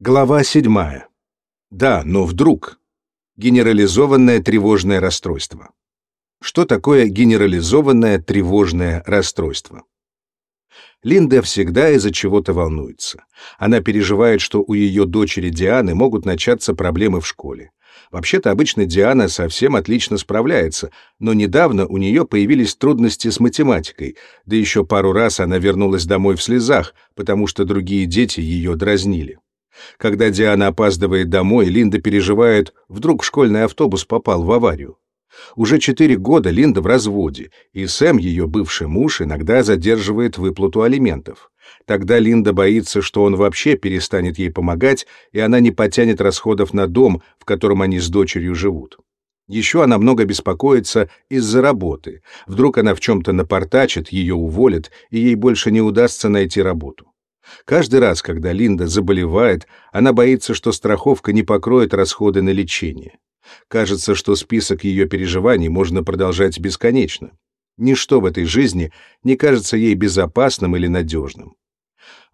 Глава седьмая. Да, но вдруг. Генерализованное тревожное расстройство. Что такое генерализованное тревожное расстройство? Линда всегда из-за чего-то волнуется. Она переживает, что у ее дочери Дианы могут начаться проблемы в школе. Вообще-то обычно Диана совсем отлично справляется, но недавно у нее появились трудности с математикой, да еще пару раз она вернулась домой в слезах, потому что другие дети ее дразнили. Когда Диана опаздывает домой, Линда переживает, вдруг школьный автобус попал в аварию. Уже четыре года Линда в разводе, и Сэм, ее бывший муж, иногда задерживает выплату алиментов. Тогда Линда боится, что он вообще перестанет ей помогать, и она не потянет расходов на дом, в котором они с дочерью живут. Еще она много беспокоится из-за работы. Вдруг она в чем-то напортачит, ее уволят, и ей больше не удастся найти работу. Каждый раз, когда Линда заболевает, она боится, что страховка не покроет расходы на лечение. Кажется, что список ее переживаний можно продолжать бесконечно. Ничто в этой жизни не кажется ей безопасным или надежным.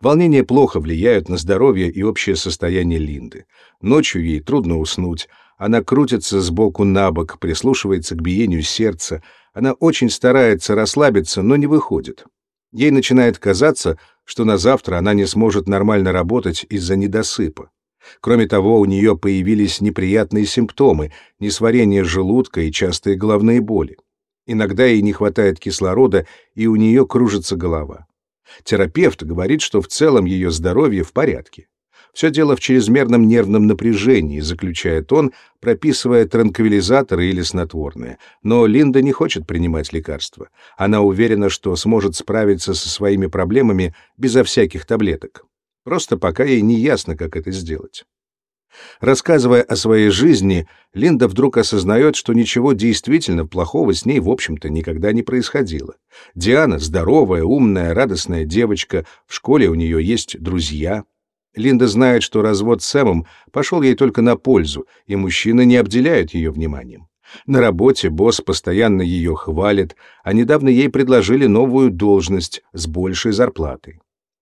Волнения плохо влияют на здоровье и общее состояние Линды. Ночью ей трудно уснуть, она крутится с боку на бок, прислушивается к биению сердца, она очень старается расслабиться, но не выходит. Ей начинает казаться, что на завтра она не сможет нормально работать из-за недосыпа. Кроме того, у нее появились неприятные симптомы, несварение желудка и частые головные боли. Иногда ей не хватает кислорода, и у нее кружится голова. Терапевт говорит, что в целом ее здоровье в порядке. Все дело в чрезмерном нервном напряжении, заключает он, прописывая транквилизаторы или снотворные. Но Линда не хочет принимать лекарства. Она уверена, что сможет справиться со своими проблемами безо всяких таблеток. Просто пока ей не ясно, как это сделать. Рассказывая о своей жизни, Линда вдруг осознает, что ничего действительно плохого с ней, в общем-то, никогда не происходило. Диана — здоровая, умная, радостная девочка, в школе у нее есть друзья. Линда знает, что развод с Сэмом пошел ей только на пользу, и мужчины не обделяют ее вниманием. На работе босс постоянно ее хвалит, а недавно ей предложили новую должность с большей зарплатой.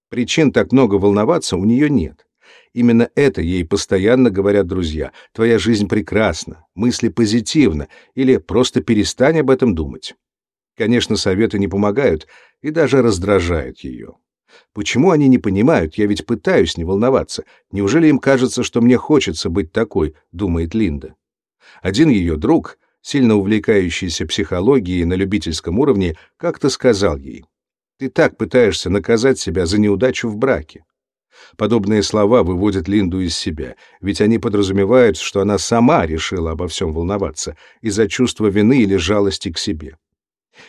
Причин так много волноваться у нее нет. Именно это ей постоянно говорят друзья. Твоя жизнь прекрасна, мысли позитивно, или просто перестань об этом думать. Конечно, советы не помогают и даже раздражают ее. Почему они не понимают? Я ведь пытаюсь не волноваться. Неужели им кажется, что мне хочется быть такой, думает Линда. Один ее друг, сильно увлекающийся психологией на любительском уровне, как-то сказал ей: "Ты так пытаешься наказать себя за неудачу в браке". Подобные слова выводят Линду из себя, ведь они подразумевают, что она сама решила обо всем волноваться из-за чувства вины или жалости к себе.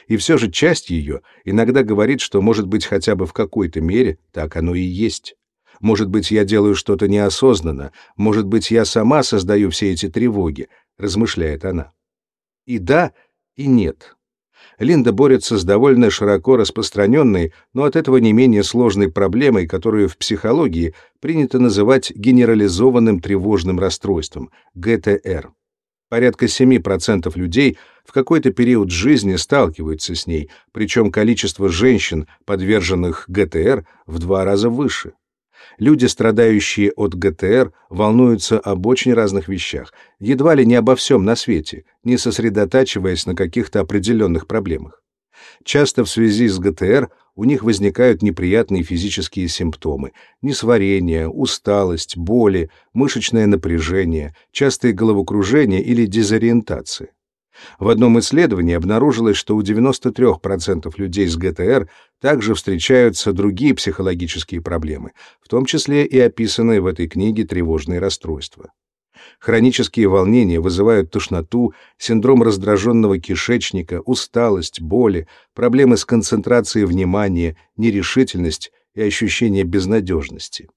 И все же часть ее иногда говорит, что, может быть, хотя бы в какой-то мере так оно и есть. Может быть, я делаю что-то неосознанно, может быть, я сама создаю все эти тревоги, размышляет она. И да, и нет. Линда борется с довольно широко распространенной, но от этого не менее сложной проблемой, которую в психологии принято называть генерализованным тревожным расстройством, ГТР. Порядка 7% людей в какой-то период жизни сталкиваются с ней, причем количество женщин, подверженных ГТР, в два раза выше. Люди, страдающие от ГТР, волнуются об очень разных вещах, едва ли не обо всем на свете, не сосредотачиваясь на каких-то определенных проблемах. Часто в связи с ГТР у них возникают неприятные физические симптомы: несварение, усталость, боли, мышечное напряжение, частые головокружения или дезориентация. В одном исследовании обнаружилось, что у 93% людей с ГТР также встречаются другие психологические проблемы, в том числе и описанные в этой книге тревожные расстройства. Хронические волнения вызывают тошноту, синдром раздраженного кишечника, усталость, боли, проблемы с концентрацией внимания, нерешительность и ощущение безнадежности.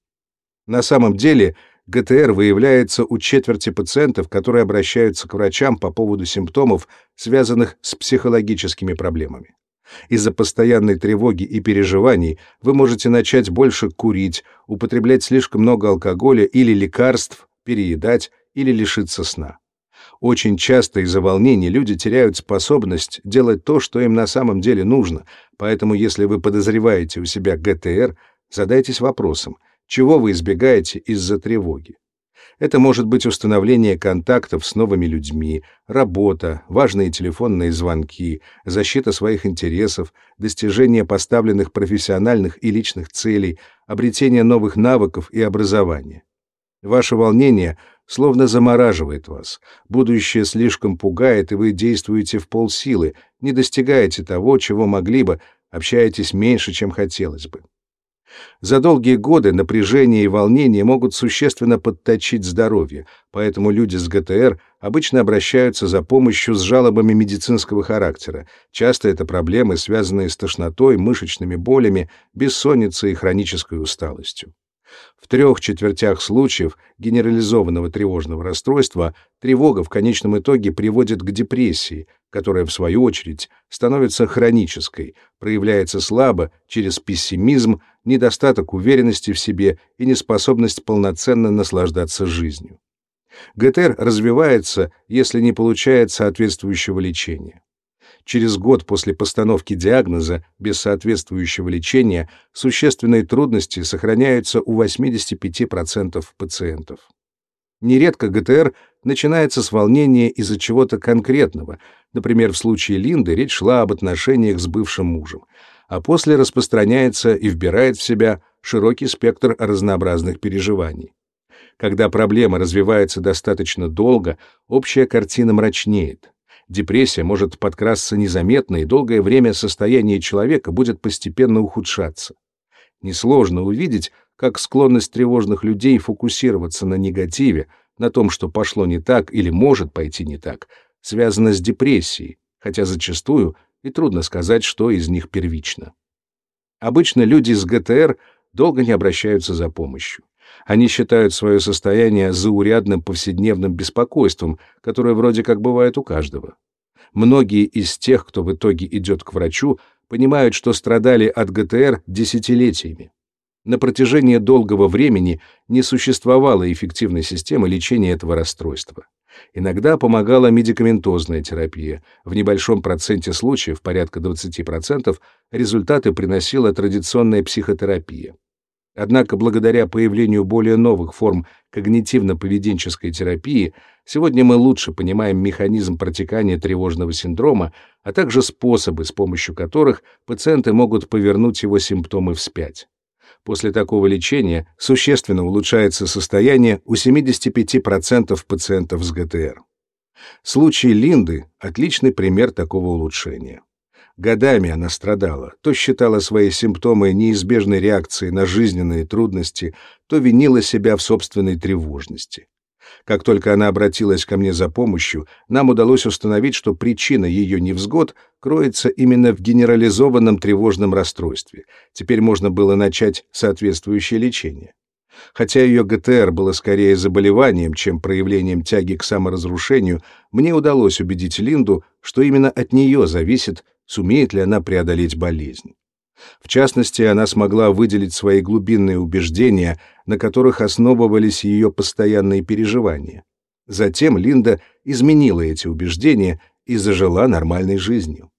На самом деле ГТР выявляется у четверти пациентов, которые обращаются к врачам по поводу симптомов, связанных с психологическими проблемами. Из-за постоянной тревоги и переживаний вы можете начать больше курить, употреблять слишком много алкоголя или лекарств, переедать или лишиться сна. Очень часто из-за волнений люди теряют способность делать то, что им на самом деле нужно, поэтому если вы подозреваете у себя ГТР, задайтесь вопросом, чего вы избегаете из-за тревоги. Это может быть установление контактов с новыми людьми, работа, важные телефонные звонки, защита своих интересов, достижение поставленных профессиональных и личных целей, обретение новых навыков и образования. Ваше волнение словно замораживает вас. Будущее слишком пугает, и вы действуете в полсилы, не достигаете того, чего могли бы, общаетесь меньше, чем хотелось бы. За долгие годы напряжение и волнение могут существенно подточить здоровье, поэтому люди с ГТР обычно обращаются за помощью с жалобами медицинского характера. Часто это проблемы, связанные с тошнотой, мышечными болями, бессонницей и хронической усталостью. В трех четвертях случаев генерализованного тревожного расстройства тревога в конечном итоге приводит к депрессии, которая, в свою очередь, становится хронической, проявляется слабо через пессимизм, недостаток уверенности в себе и неспособность полноценно наслаждаться жизнью. ГТР развивается, если не получает соответствующего лечения. Через год после постановки диагноза без соответствующего лечения существенные трудности сохраняются у 85% пациентов. Нередко ГТР начинается с волнения из-за чего-то конкретного, например, в случае Линды речь шла об отношениях с бывшим мужем, а после распространяется и вбирает в себя широкий спектр разнообразных переживаний. Когда проблема развивается достаточно долго, общая картина мрачнеет. Депрессия может подкрасться незаметно, и долгое время состояние человека будет постепенно ухудшаться. Несложно увидеть, как склонность тревожных людей фокусироваться на негативе, на том, что пошло не так или может пойти не так, связана с депрессией, хотя зачастую и трудно сказать, что из них первично. Обычно люди с ГТР долго не обращаются за помощью. Они считают свое состояние заурядным повседневным беспокойством, которое вроде как бывает у каждого. Многие из тех, кто в итоге идет к врачу, понимают, что страдали от ГТР десятилетиями. На протяжении долгого времени не существовало эффективной системы лечения этого расстройства. Иногда помогала медикаментозная терапия. В небольшом проценте случаев, порядка 20%, результаты приносила традиционная психотерапия. Однако благодаря появлению более новых форм когнитивно-поведенческой терапии сегодня мы лучше понимаем механизм протекания тревожного синдрома, а также способы, с помощью которых пациенты могут повернуть его симптомы вспять. После такого лечения существенно улучшается состояние у 75% пациентов с ГТР. Случай Линды — отличный пример такого улучшения. Годами она страдала, то считала свои симптомы неизбежной реакцией на жизненные трудности, то винила себя в собственной тревожности. Как только она обратилась ко мне за помощью, нам удалось установить, что причина ее невзгод кроется именно в генерализованном тревожном расстройстве. Теперь можно было начать соответствующее лечение. Хотя ее ГТР было скорее заболеванием, чем проявлением тяги к саморазрушению, мне удалось убедить Линду, что именно от нее зависит, сумеет ли она преодолеть болезнь. В частности, она смогла выделить свои глубинные убеждения, на которых основывались ее постоянные переживания. Затем Линда изменила эти убеждения и зажила нормальной жизнью.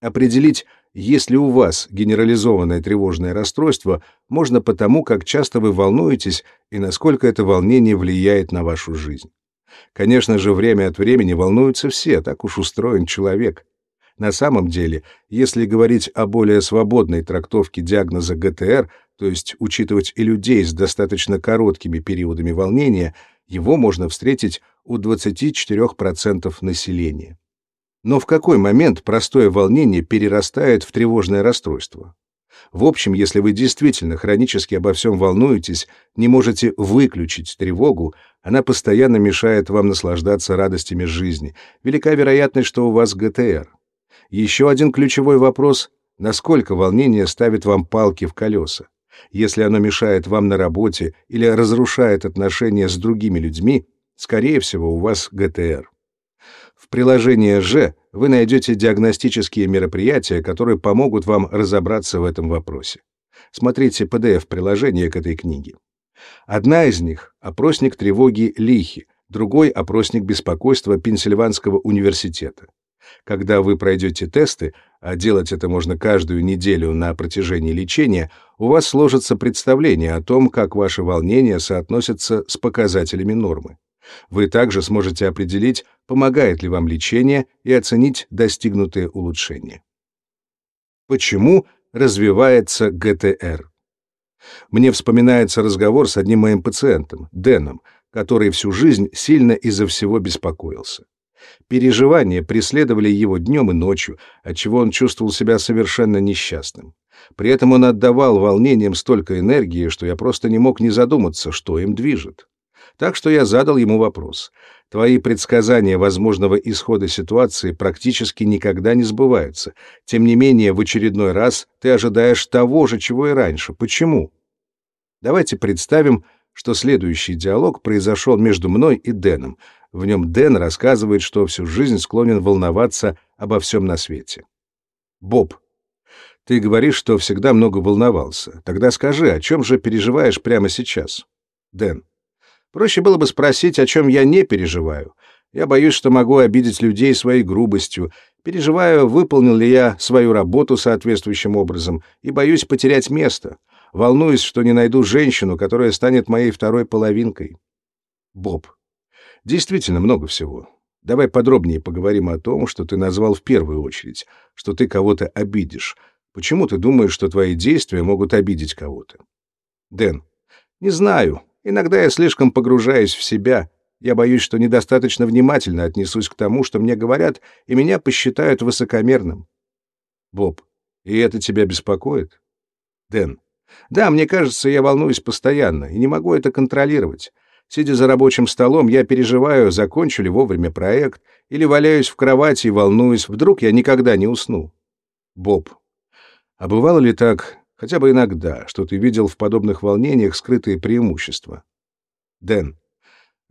Определить, есть ли у вас генерализованное тревожное расстройство, можно потому, как часто вы волнуетесь и насколько это волнение влияет на вашу жизнь. Конечно же, время от времени волнуются все, так уж устроен человек. На самом деле, если говорить о более свободной трактовке диагноза ГТР, то есть учитывать и людей с достаточно короткими периодами волнения, его можно встретить у 24% населения. Но в какой момент простое волнение перерастает в тревожное расстройство? В общем, если вы действительно хронически обо всем волнуетесь, не можете выключить тревогу, она постоянно мешает вам наслаждаться радостями жизни. Велика вероятность, что у вас ГТР. Еще один ключевой вопрос — насколько волнение ставит вам палки в колеса? Если оно мешает вам на работе или разрушает отношения с другими людьми, скорее всего, у вас ГТР. В приложении «Ж» вы найдете диагностические мероприятия, которые помогут вам разобраться в этом вопросе. Смотрите PDF-приложение к этой книге. Одна из них — опросник тревоги Лихи, другой — опросник беспокойства Пенсильванского университета. Когда вы пройдете тесты, а делать это можно каждую неделю на протяжении лечения, у вас сложится представление о том, как ваши волнения соотносятся с показателями нормы. Вы также сможете определить, помогает ли вам лечение и оценить достигнутые улучшения. Почему развивается ГТР? Мне вспоминается разговор с одним моим пациентом, Дэном, который всю жизнь сильно из-за всего беспокоился. Переживания преследовали его днем и ночью, отчего он чувствовал себя совершенно несчастным. При этом он отдавал волнениям столько энергии, что я просто не мог не задуматься, что им движет. Так что я задал ему вопрос. Твои предсказания возможного исхода ситуации практически никогда не сбываются. Тем не менее, в очередной раз ты ожидаешь того же, чего и раньше. Почему? Давайте представим, что следующий диалог произошел между мной и Дэном. В нем Дэн рассказывает, что всю жизнь склонен волноваться обо всем на свете. Боб, ты говоришь, что всегда много волновался. Тогда скажи, о чем же переживаешь прямо сейчас? Дэн, проще было бы спросить, о чем я не переживаю. Я боюсь, что могу обидеть людей своей грубостью, переживаю, выполнил ли я свою работу соответствующим образом, и боюсь потерять место. Волнуюсь, что не найду женщину, которая станет моей второй половинкой. Боб. Действительно много всего. Давай подробнее поговорим о том, что ты назвал в первую очередь, что ты кого-то обидишь. Почему ты думаешь, что твои действия могут обидеть кого-то? Дэн. Не знаю. Иногда я слишком погружаюсь в себя. Я боюсь, что недостаточно внимательно отнесусь к тому, что мне говорят, и меня посчитают высокомерным. Боб. И это тебя беспокоит? Дэн. Да, мне кажется, я волнуюсь постоянно и не могу это контролировать. Сидя за рабочим столом, я переживаю, закончу ли вовремя проект, или валяюсь в кровати и волнуюсь, вдруг я никогда не усну. Боб. А бывало ли так, хотя бы иногда, что ты видел в подобных волнениях скрытые преимущества? Дэн.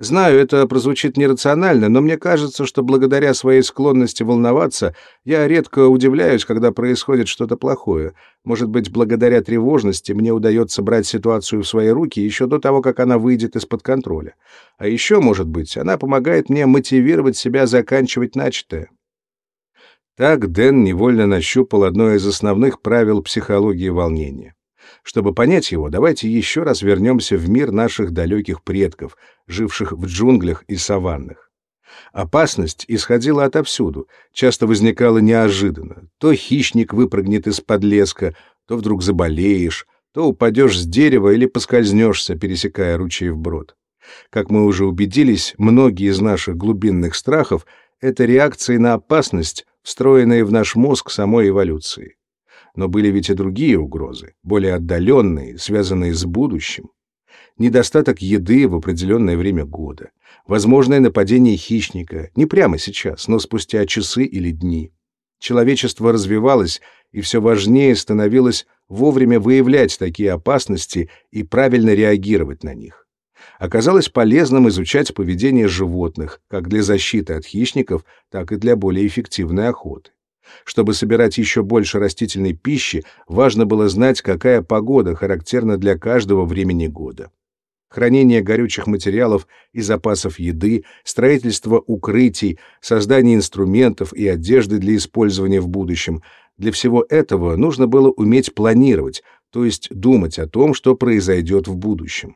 Знаю, это прозвучит нерационально, но мне кажется, что благодаря своей склонности волноваться я редко удивляюсь, когда происходит что-то плохое. Может быть, благодаря тревожности мне удается брать ситуацию в свои руки еще до того, как она выйдет из-под контроля. А еще, может быть, она помогает мне мотивировать себя заканчивать начатое. Так Дэн невольно нащупал одно из основных правил психологии волнения. Чтобы понять его, давайте еще раз вернемся в мир наших далеких предков, живших в джунглях и саваннах. Опасность исходила отовсюду, часто возникала неожиданно. То хищник выпрыгнет из-под леска, то вдруг заболеешь, то упадешь с дерева или поскользнешься, пересекая ручей вброд. Как мы уже убедились, многие из наших глубинных страхов — это реакции на опасность, встроенные в наш мозг самой эволюции. Но были ведь и другие угрозы, более отдаленные, связанные с будущим. Недостаток еды в определенное время года, возможное нападение хищника, не прямо сейчас, но спустя часы или дни. Человечество развивалось, и все важнее становилось вовремя выявлять такие опасности и правильно реагировать на них. Оказалось полезным изучать поведение животных, как для защиты от хищников, так и для более эффективной охоты. Чтобы собирать еще больше растительной пищи, важно было знать, какая погода характерна для каждого времени года. Хранение горючих материалов и запасов еды, строительство укрытий, создание инструментов и одежды для использования в будущем — для всего этого нужно было уметь планировать, то есть думать о том, что произойдет в будущем.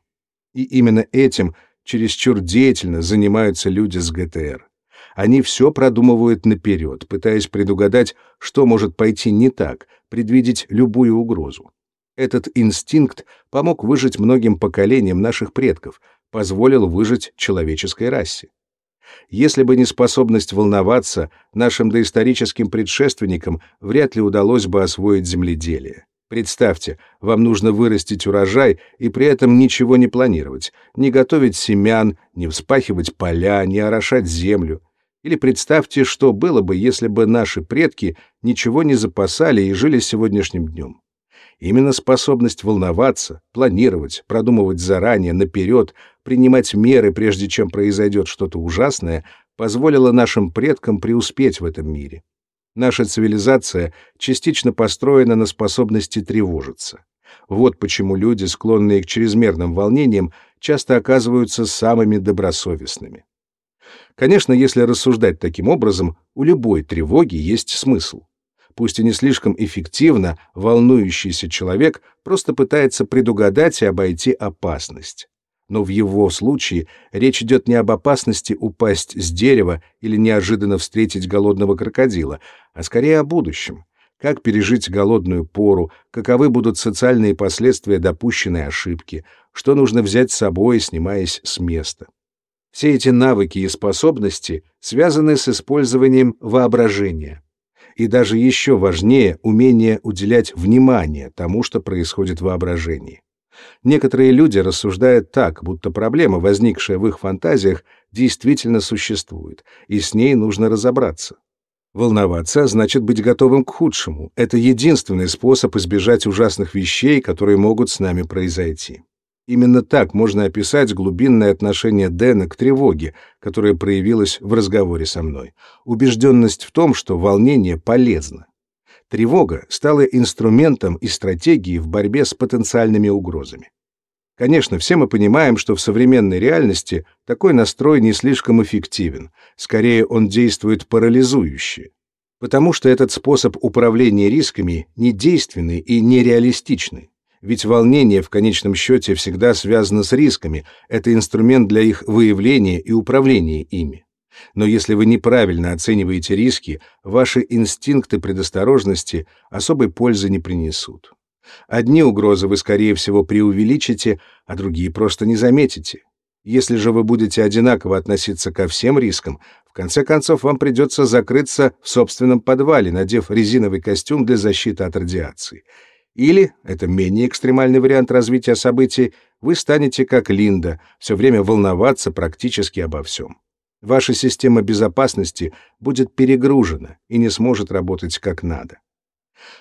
И именно этим чересчур деятельно занимаются люди с ГТР. Они все продумывают наперед, пытаясь предугадать, что может пойти не так, предвидеть любую угрозу. Этот инстинкт помог выжить многим поколениям наших предков, позволил выжить человеческой расе. Если бы не способность волноваться, нашим доисторическим предшественникам вряд ли удалось бы освоить земледелие. Представьте, вам нужно вырастить урожай и при этом ничего не планировать, не готовить семян, не вспахивать поля, не орошать землю. Или представьте, что было бы, если бы наши предки ничего не запасали и жили сегодняшним днем. Именно способность волноваться, планировать, продумывать заранее, наперед, принимать меры, прежде чем произойдет что-то ужасное, позволила нашим предкам преуспеть в этом мире. Наша цивилизация частично построена на способности тревожиться. Вот почему люди, склонные к чрезмерным волнениям, часто оказываются самыми добросовестными. Конечно, если рассуждать таким образом, у любой тревоги есть смысл. Пусть и не слишком эффективно, волнующийся человек просто пытается предугадать и обойти опасность. Но в его случае речь идет не об опасности упасть с дерева или неожиданно встретить голодного крокодила, а скорее о будущем. Как пережить голодную пору, каковы будут социальные последствия допущенной ошибки, что нужно взять с собой, снимаясь с места. Все эти навыки и способности связаны с использованием воображения. И даже еще важнее умение уделять внимание тому, что происходит в воображении. Некоторые люди рассуждают так, будто проблема, возникшая в их фантазиях, действительно существует, и с ней нужно разобраться. Волноваться значит быть готовым к худшему. Это единственный способ избежать ужасных вещей, которые могут с нами произойти. Именно так можно описать глубинное отношение Дэна к тревоге, которое проявилось в разговоре со мной. Убежденность в том, что волнение полезно. Тревога стала инструментом и стратегией в борьбе с потенциальными угрозами. Конечно, все мы понимаем, что в современной реальности такой настрой не слишком эффективен, скорее он действует парализующе, потому что этот способ управления рисками недейственный и нереалистичный. Ведь волнение в конечном счете всегда связано с рисками, это инструмент для их выявления и управления ими. Но если вы неправильно оцениваете риски, ваши инстинкты предосторожности особой пользы не принесут. Одни угрозы вы, скорее всего, преувеличите, а другие просто не заметите. Если же вы будете одинаково относиться ко всем рискам, в конце концов вам придется закрыться в собственном подвале, надев резиновый костюм для защиты от радиации. Или, это менее экстремальный вариант развития событий, вы станете как Линда, все время волноваться практически обо всем. Ваша система безопасности будет перегружена и не сможет работать как надо.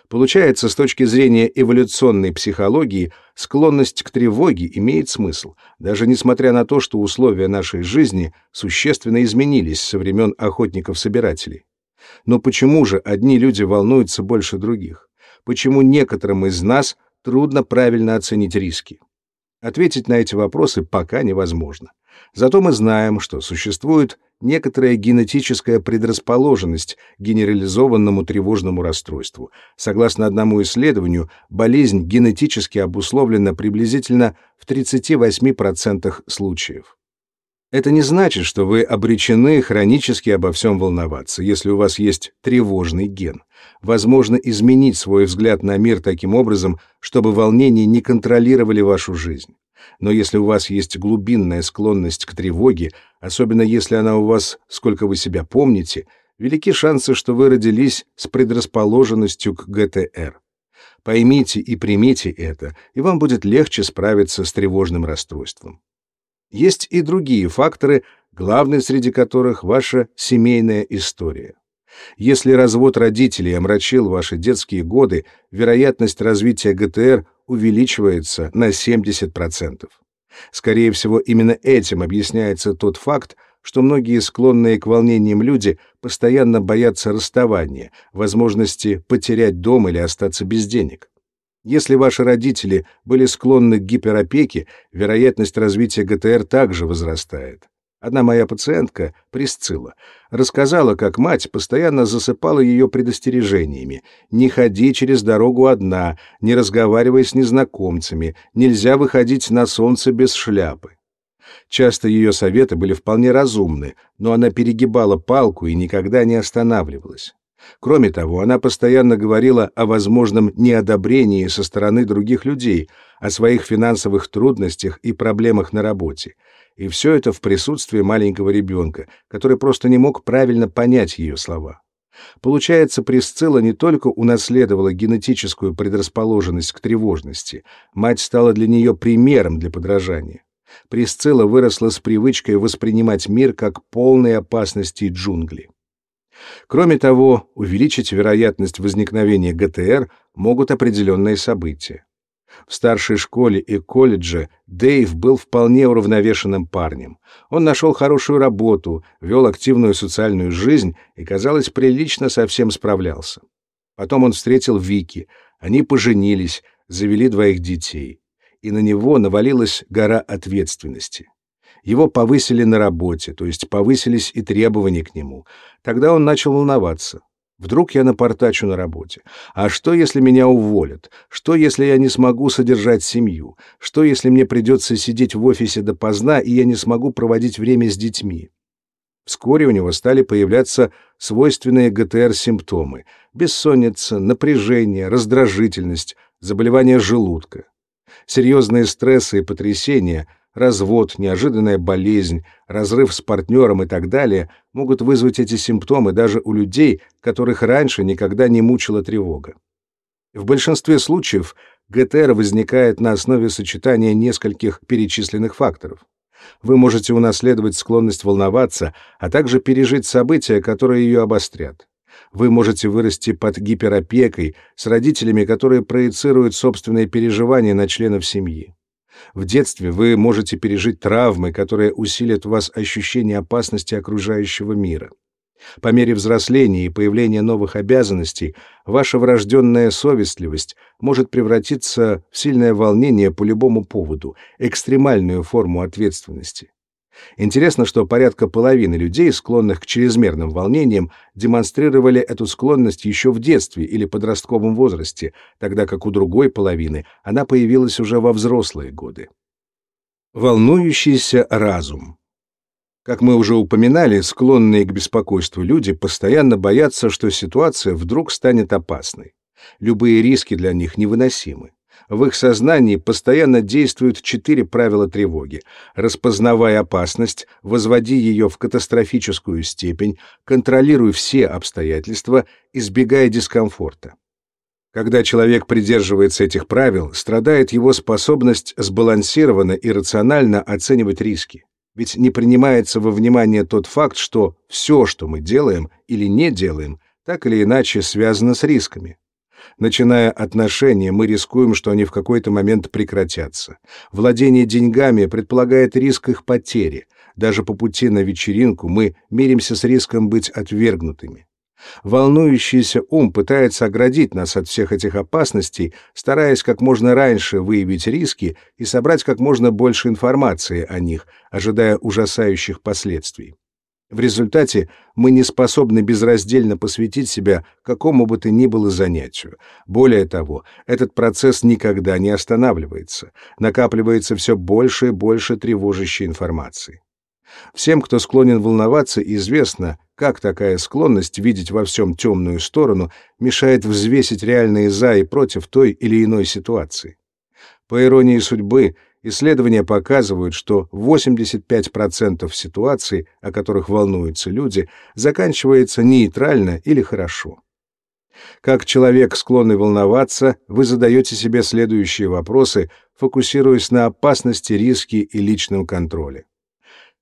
Получается, с точки зрения эволюционной психологии, склонность к тревоге имеет смысл, даже несмотря на то, что условия нашей жизни существенно изменились со времен охотников-собирателей. Но почему же одни люди волнуются больше других? Почему некоторым из нас трудно правильно оценить риски. Ответить на эти вопросы пока невозможно. Зато мы знаем, что существует некоторая генетическая предрасположенность к генерализованному тревожному расстройству. Согласно одному исследованию, болезнь генетически обусловлена приблизительно в 38% случаев. Это не значит, что вы обречены хронически обо всем волноваться, если у вас есть тревожный ген. Возможно изменить свой взгляд на мир таким образом, чтобы волнения не контролировали вашу жизнь. Но если у вас есть глубинная склонность к тревоге, особенно если она у вас, сколько вы себя помните, велики шансы, что вы родились с предрасположенностью к ГТР. Поймите и примите это, и вам будет легче справиться с тревожным расстройством. Есть и другие факторы, главный среди которых ваша семейная история. Если развод родителей омрачил ваши детские годы, вероятность развития ГТР увеличивается на 70%. Скорее всего, именно этим объясняется тот факт, что многие склонные к волнениям люди постоянно боятся расставания, возможности потерять дом или остаться без денег. Если ваши родители были склонны к гиперопеке, вероятность развития ГТР также возрастает. Одна моя пациентка, Присцилла, рассказала, как мать постоянно засыпала ее предостережениями. «Не ходи через дорогу одна, не разговаривай с незнакомцами, нельзя выходить на солнце без шляпы». Часто ее советы были вполне разумны, но она перегибала палку и никогда не останавливалась. Кроме того, она постоянно говорила о возможном неодобрении со стороны других людей, о своих финансовых трудностях и проблемах на работе. И все это в присутствии маленького ребенка, который просто не мог правильно понять ее слова. Получается, Присцилла не только унаследовала генетическую предрасположенность к тревожности, мать стала для нее примером для подражания. Присцилла выросла с привычкой воспринимать мир как полной опасности джунгли. Кроме того, увеличить вероятность возникновения ГТР могут определенные события. В старшей школе и колледже Дэйв был вполне уравновешенным парнем. Он нашел хорошую работу, вел активную социальную жизнь и, казалось, прилично со всем справлялся. Потом он встретил Вики, они поженились, завели двоих детей. И на него навалилась гора ответственности. Его повысили на работе, то есть повысились и требования к нему. Тогда он начал волноваться. Вдруг я напортачу на работе. А что, если меня уволят? Что, если я не смогу содержать семью? Что, если мне придется сидеть в офисе допоздна, и я не смогу проводить время с детьми? Вскоре у него стали появляться свойственные ГТР-симптомы – бессонница, напряжение, раздражительность, заболевание желудка. Серьезные стрессы и потрясения – развод, неожиданная болезнь, разрыв с партнером и так далее могут вызвать эти симптомы даже у людей, которых раньше никогда не мучила тревога. В большинстве случаев ГТР возникает на основе сочетания нескольких перечисленных факторов. Вы можете унаследовать склонность волноваться, а также пережить события, которые ее обострят. Вы можете вырасти под гиперопекой с родителями, которые проецируют собственные переживания на членов семьи. В детстве вы можете пережить травмы, которые усилят в вас ощущение опасности окружающего мира. По мере взросления и появления новых обязанностей ваша врожденная совестливость может превратиться в сильное волнение по любому поводу, экстремальную форму ответственности. Интересно, что порядка половины людей, склонных к чрезмерным волнениям, демонстрировали эту склонность еще в детстве или подростковом возрасте, тогда как у другой половины она появилась уже во взрослые годы. Волнующийся разум. Как мы уже упоминали, склонные к беспокойству люди постоянно боятся, что ситуация вдруг станет опасной. Любые риски для них невыносимы в их сознании постоянно действуют четыре правила тревоги. Распознавай опасность, возводи ее в катастрофическую степень, контролируй все обстоятельства, избегая дискомфорта. Когда человек придерживается этих правил, страдает его способность сбалансированно и рационально оценивать риски. Ведь не принимается во внимание тот факт, что все, что мы делаем или не делаем, так или иначе связано с рисками. Начиная отношения, мы рискуем, что они в какой-то момент прекратятся. Владение деньгами предполагает риск их потери. Даже по пути на вечеринку мы миримся с риском быть отвергнутыми. Волнующийся ум пытается оградить нас от всех этих опасностей, стараясь как можно раньше выявить риски и собрать как можно больше информации о них, ожидая ужасающих последствий. В результате мы не способны безраздельно посвятить себя какому бы то ни было занятию. Более того, этот процесс никогда не останавливается. Накапливается все больше и больше тревожащей информации. Всем, кто склонен волноваться, известно, как такая склонность видеть во всем темную сторону мешает взвесить реальные «за» и «против» той или иной ситуации. По иронии судьбы, Исследования показывают, что 85% ситуаций, о которых волнуются люди, заканчивается нейтрально или хорошо. Как человек, склонный волноваться, вы задаете себе следующие вопросы, фокусируясь на опасности, риске и личном контроле.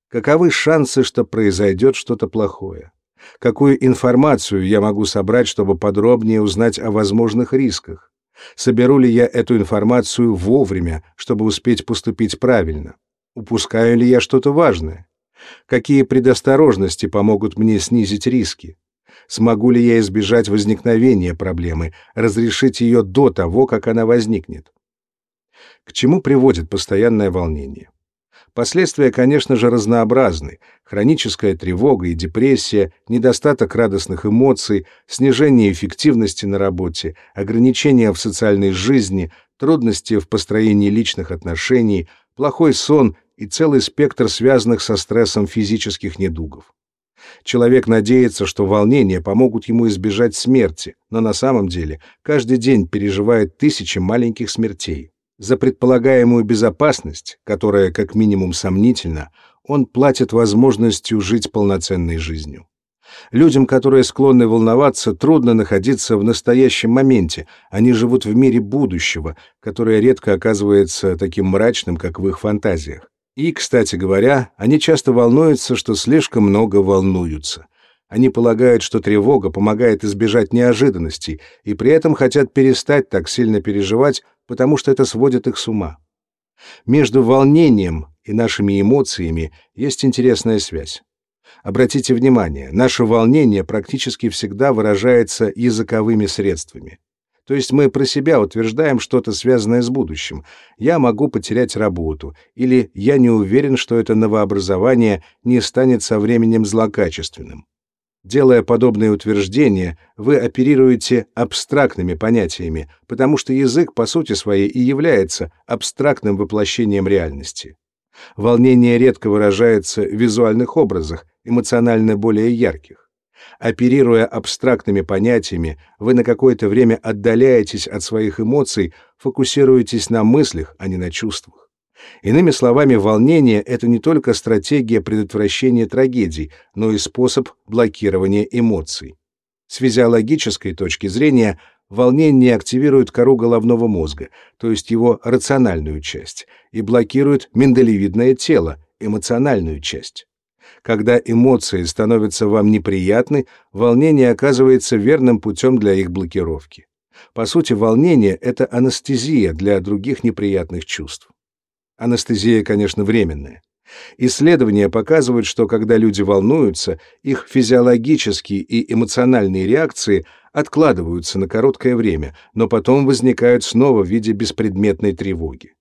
Каковы шансы, что произойдет что-то плохое? Какую информацию я могу собрать, чтобы подробнее узнать о возможных рисках? Соберу ли я эту информацию вовремя, чтобы успеть поступить правильно? Упускаю ли я что-то важное? Какие предосторожности помогут мне снизить риски? Смогу ли я избежать возникновения проблемы, разрешить ее до того, как она возникнет? К чему приводит постоянное волнение? Последствия, конечно же, разнообразны. Хроническая тревога и депрессия, недостаток радостных эмоций, снижение эффективности на работе, ограничения в социальной жизни, трудности в построении личных отношений, плохой сон и целый спектр связанных со стрессом физических недугов. Человек надеется, что волнения помогут ему избежать смерти, но на самом деле каждый день переживает тысячи маленьких смертей. За предполагаемую безопасность, которая как минимум сомнительна, он платит возможностью жить полноценной жизнью. Людям, которые склонны волноваться, трудно находиться в настоящем моменте. Они живут в мире будущего, которое редко оказывается таким мрачным, как в их фантазиях. И, кстати говоря, они часто волнуются, что слишком много волнуются. Они полагают, что тревога помогает избежать неожиданностей, и при этом хотят перестать так сильно переживать, потому что это сводит их с ума. Между волнением и нашими эмоциями есть интересная связь. Обратите внимание, наше волнение практически всегда выражается языковыми средствами. То есть мы про себя утверждаем что-то связанное с будущим. Я могу потерять работу, или я не уверен, что это новообразование не станет со временем злокачественным. Делая подобные утверждения, вы оперируете абстрактными понятиями, потому что язык по сути своей и является абстрактным воплощением реальности. Волнение редко выражается в визуальных образах, эмоционально более ярких. Оперируя абстрактными понятиями, вы на какое-то время отдаляетесь от своих эмоций, фокусируетесь на мыслях, а не на чувствах. Иными словами, волнение — это не только стратегия предотвращения трагедий, но и способ блокирования эмоций. С физиологической точки зрения, волнение активирует кору головного мозга, то есть его рациональную часть, и блокирует миндалевидное тело, эмоциональную часть. Когда эмоции становятся вам неприятны, волнение оказывается верным путем для их блокировки. По сути, волнение — это анестезия для других неприятных чувств. Анестезия, конечно, временная. Исследования показывают, что когда люди волнуются, их физиологические и эмоциональные реакции откладываются на короткое время, но потом возникают снова в виде беспредметной тревоги.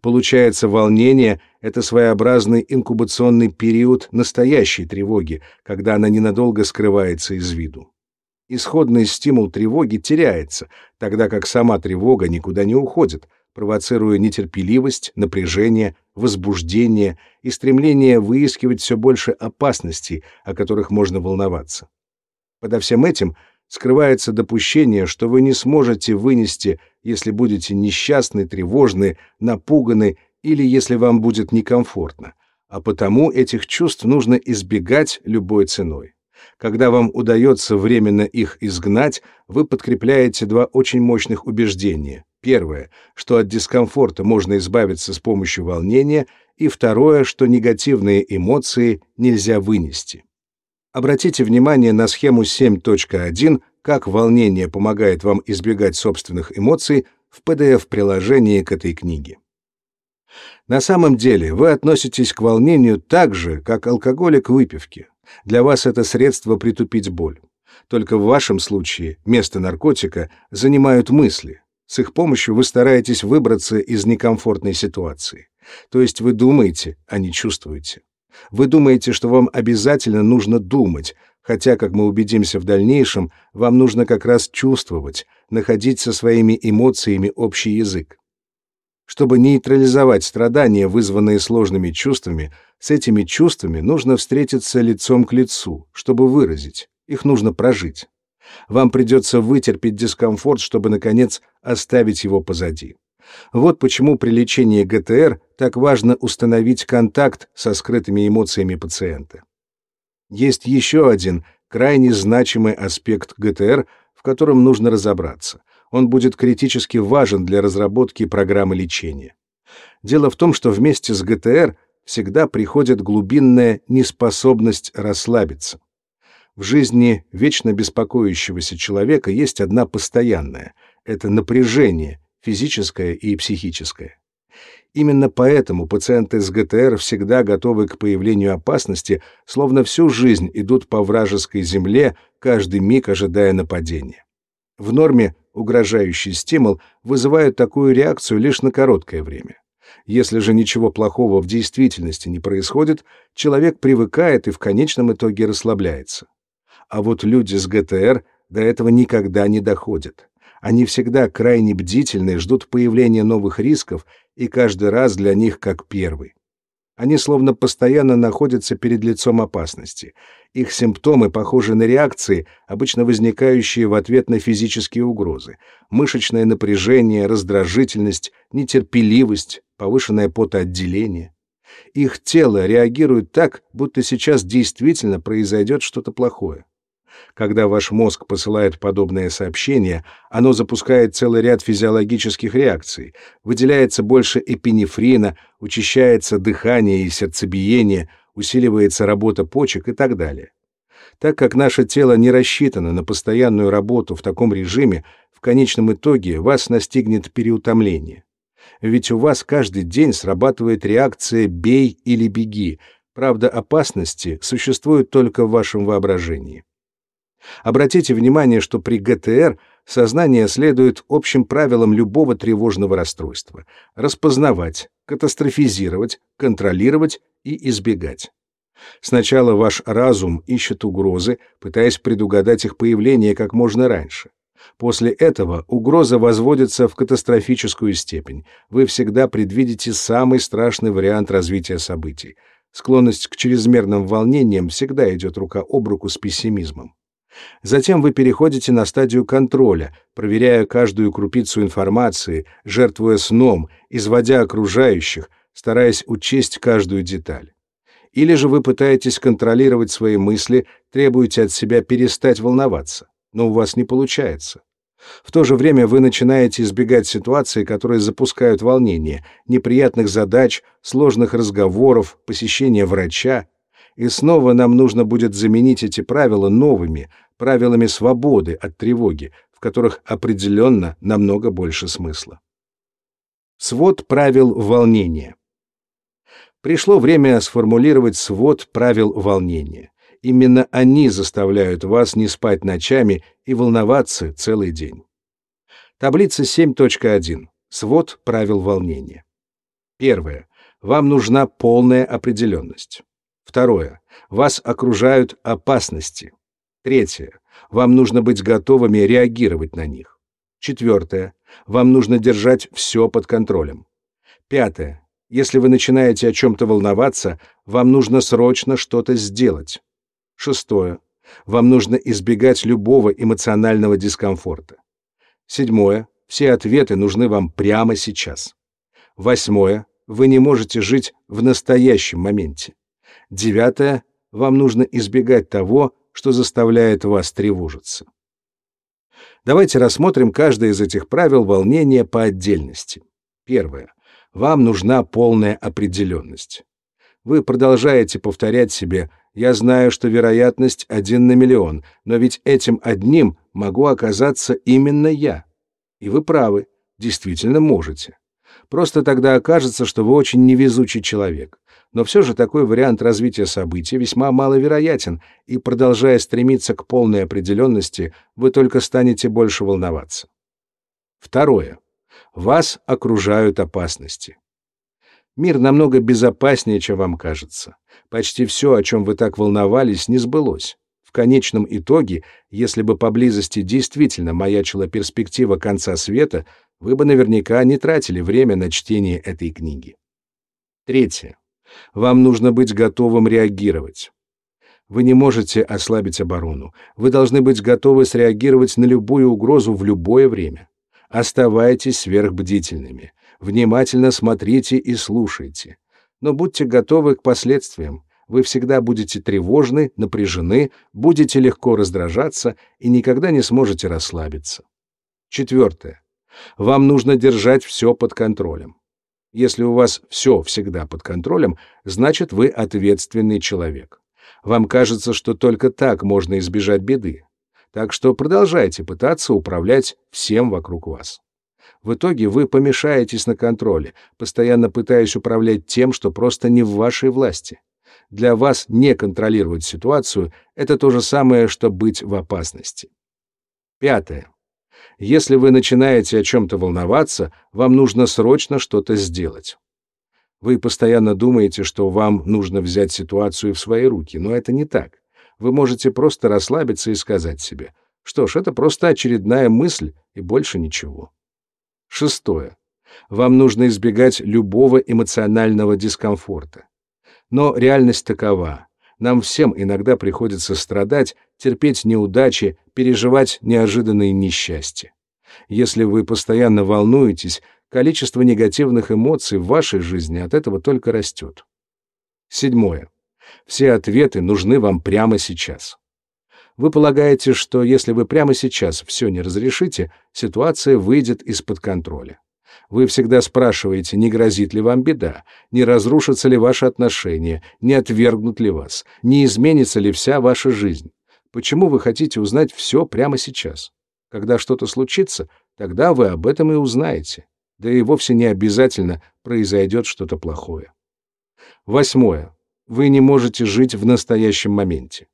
Получается, волнение — это своеобразный инкубационный период настоящей тревоги, когда она ненадолго скрывается из виду. Исходный стимул тревоги теряется, тогда как сама тревога никуда не уходит, провоцируя нетерпеливость, напряжение, возбуждение и стремление выискивать все больше опасностей, о которых можно волноваться. Подо всем этим скрывается допущение, что вы не сможете вынести, если будете несчастны, тревожны, напуганы или если вам будет некомфортно, а потому этих чувств нужно избегать любой ценой. Когда вам удается временно их изгнать, вы подкрепляете два очень мощных убеждения. Первое, что от дискомфорта можно избавиться с помощью волнения, и второе, что негативные эмоции нельзя вынести. Обратите внимание на схему 7.1 «Как волнение помогает вам избегать собственных эмоций» в PDF-приложении к этой книге. На самом деле вы относитесь к волнению так же, как алкоголик к выпивке. Для вас это средство притупить боль. Только в вашем случае место наркотика занимают мысли. С их помощью вы стараетесь выбраться из некомфортной ситуации. То есть вы думаете, а не чувствуете. Вы думаете, что вам обязательно нужно думать, хотя, как мы убедимся в дальнейшем, вам нужно как раз чувствовать, находить со своими эмоциями общий язык. Чтобы нейтрализовать страдания, вызванные сложными чувствами, с этими чувствами нужно встретиться лицом к лицу, чтобы выразить, их нужно прожить. Вам придется вытерпеть дискомфорт, чтобы, наконец, оставить его позади. Вот почему при лечении ГТР так важно установить контакт со скрытыми эмоциями пациента. Есть еще один крайне значимый аспект ГТР, в котором нужно разобраться. Он будет критически важен для разработки программы лечения. Дело в том, что вместе с ГТР всегда приходит глубинная неспособность расслабиться. В жизни вечно беспокоящегося человека есть одна постоянная — это напряжение, физическое и психическое. Именно поэтому пациенты с ГТР всегда готовы к появлению опасности, словно всю жизнь идут по вражеской земле, каждый миг ожидая нападения. В норме угрожающий стимул вызывает такую реакцию лишь на короткое время. Если же ничего плохого в действительности не происходит, человек привыкает и в конечном итоге расслабляется. А вот люди с ГТР до этого никогда не доходят. Они всегда крайне бдительны, ждут появления новых рисков, и каждый раз для них как первый. Они словно постоянно находятся перед лицом опасности. Их симптомы похожи на реакции, обычно возникающие в ответ на физические угрозы. Мышечное напряжение, раздражительность, нетерпеливость, повышенное потоотделение. Их тело реагирует так, будто сейчас действительно произойдет что-то плохое. Когда ваш мозг посылает подобное сообщение, оно запускает целый ряд физиологических реакций. Выделяется больше эпинефрина, учащается дыхание и сердцебиение, усиливается работа почек и так далее. Так как наше тело не рассчитано на постоянную работу в таком режиме, в конечном итоге вас настигнет переутомление. Ведь у вас каждый день срабатывает реакция «бей или беги», правда опасности существуют только в вашем воображении. Обратите внимание, что при ГТР Сознание следует общим правилам любого тревожного расстройства — распознавать, катастрофизировать, контролировать и избегать. Сначала ваш разум ищет угрозы, пытаясь предугадать их появление как можно раньше. После этого угроза возводится в катастрофическую степень. Вы всегда предвидите самый страшный вариант развития событий. Склонность к чрезмерным волнениям всегда идет рука об руку с пессимизмом. Затем вы переходите на стадию контроля, проверяя каждую крупицу информации, жертвуя сном, изводя окружающих, стараясь учесть каждую деталь. Или же вы пытаетесь контролировать свои мысли, требуете от себя перестать волноваться, но у вас не получается. В то же время вы начинаете избегать ситуаций, которые запускают волнение, неприятных задач, сложных разговоров, посещения врача. И снова нам нужно будет заменить эти правила новыми, правилами свободы от тревоги, в которых определенно намного больше смысла. Свод правил волнения. Пришло время сформулировать свод правил волнения. Именно они заставляют вас не спать ночами и волноваться целый день. Таблица 7.1. Свод правил волнения. Первое. Вам нужна полная определенность. Второе. Вас окружают опасности. Третье. Вам нужно быть готовыми реагировать на них. Четвертое. Вам нужно держать все под контролем. Пятое. Если вы начинаете о чем-то волноваться, вам нужно срочно что-то сделать. Шестое. Вам нужно избегать любого эмоционального дискомфорта. Седьмое. Все ответы нужны вам прямо сейчас. Восьмое. Вы не можете жить в настоящем моменте. Девятое. Вам нужно избегать того, что заставляет вас тревожиться. Давайте рассмотрим каждое из этих правил волнения по отдельности. Первое. Вам нужна полная определенность. Вы продолжаете повторять себе «я знаю, что вероятность один на миллион, но ведь этим одним могу оказаться именно я». И вы правы, действительно можете. Просто тогда окажется, что вы очень невезучий человек. Но все же такой вариант развития событий весьма маловероятен, и, продолжая стремиться к полной определенности, вы только станете больше волноваться. Второе. Вас окружают опасности. Мир намного безопаснее, чем вам кажется. Почти все, о чем вы так волновались, не сбылось. В конечном итоге, если бы поблизости действительно маячила перспектива конца света, вы бы наверняка не тратили время на чтение этой книги. Третье. Вам нужно быть готовым реагировать. Вы не можете ослабить оборону. Вы должны быть готовы среагировать на любую угрозу в любое время. Оставайтесь сверхбдительными. Внимательно смотрите и слушайте. Но будьте готовы к последствиям. Вы всегда будете тревожны, напряжены, будете легко раздражаться и никогда не сможете расслабиться. Четвертое. Вам нужно держать все под контролем. Если у вас все всегда под контролем, значит вы ответственный человек. Вам кажется, что только так можно избежать беды. Так что продолжайте пытаться управлять всем вокруг вас. В итоге вы помешаетесь на контроле, постоянно пытаясь управлять тем, что просто не в вашей власти. Для вас не контролировать ситуацию — это то же самое, что быть в опасности. Пятое. Если вы начинаете о чем-то волноваться, вам нужно срочно что-то сделать. Вы постоянно думаете, что вам нужно взять ситуацию в свои руки, но это не так вы можете просто расслабиться и сказать себе, что ж, это просто очередная мысль и больше ничего. Шестое. Вам нужно избегать любого эмоционального дискомфорта. Но реальность такова. Нам всем иногда приходится страдать, терпеть неудачи, переживать неожиданные несчастья. Если вы постоянно волнуетесь, количество негативных эмоций в вашей жизни от этого только растет. Седьмое. Все ответы нужны вам прямо сейчас. Вы полагаете, что если вы прямо сейчас все не разрешите, ситуация выйдет из-под контроля. Вы всегда спрашиваете, не грозит ли вам беда, не разрушатся ли ваши отношения, не отвергнут ли вас, не изменится ли вся ваша жизнь. Почему вы хотите узнать все прямо сейчас? Когда что-то случится, тогда вы об этом и узнаете. Да и вовсе не обязательно произойдет что-то плохое. Восьмое. Вы не можете жить в настоящем моменте.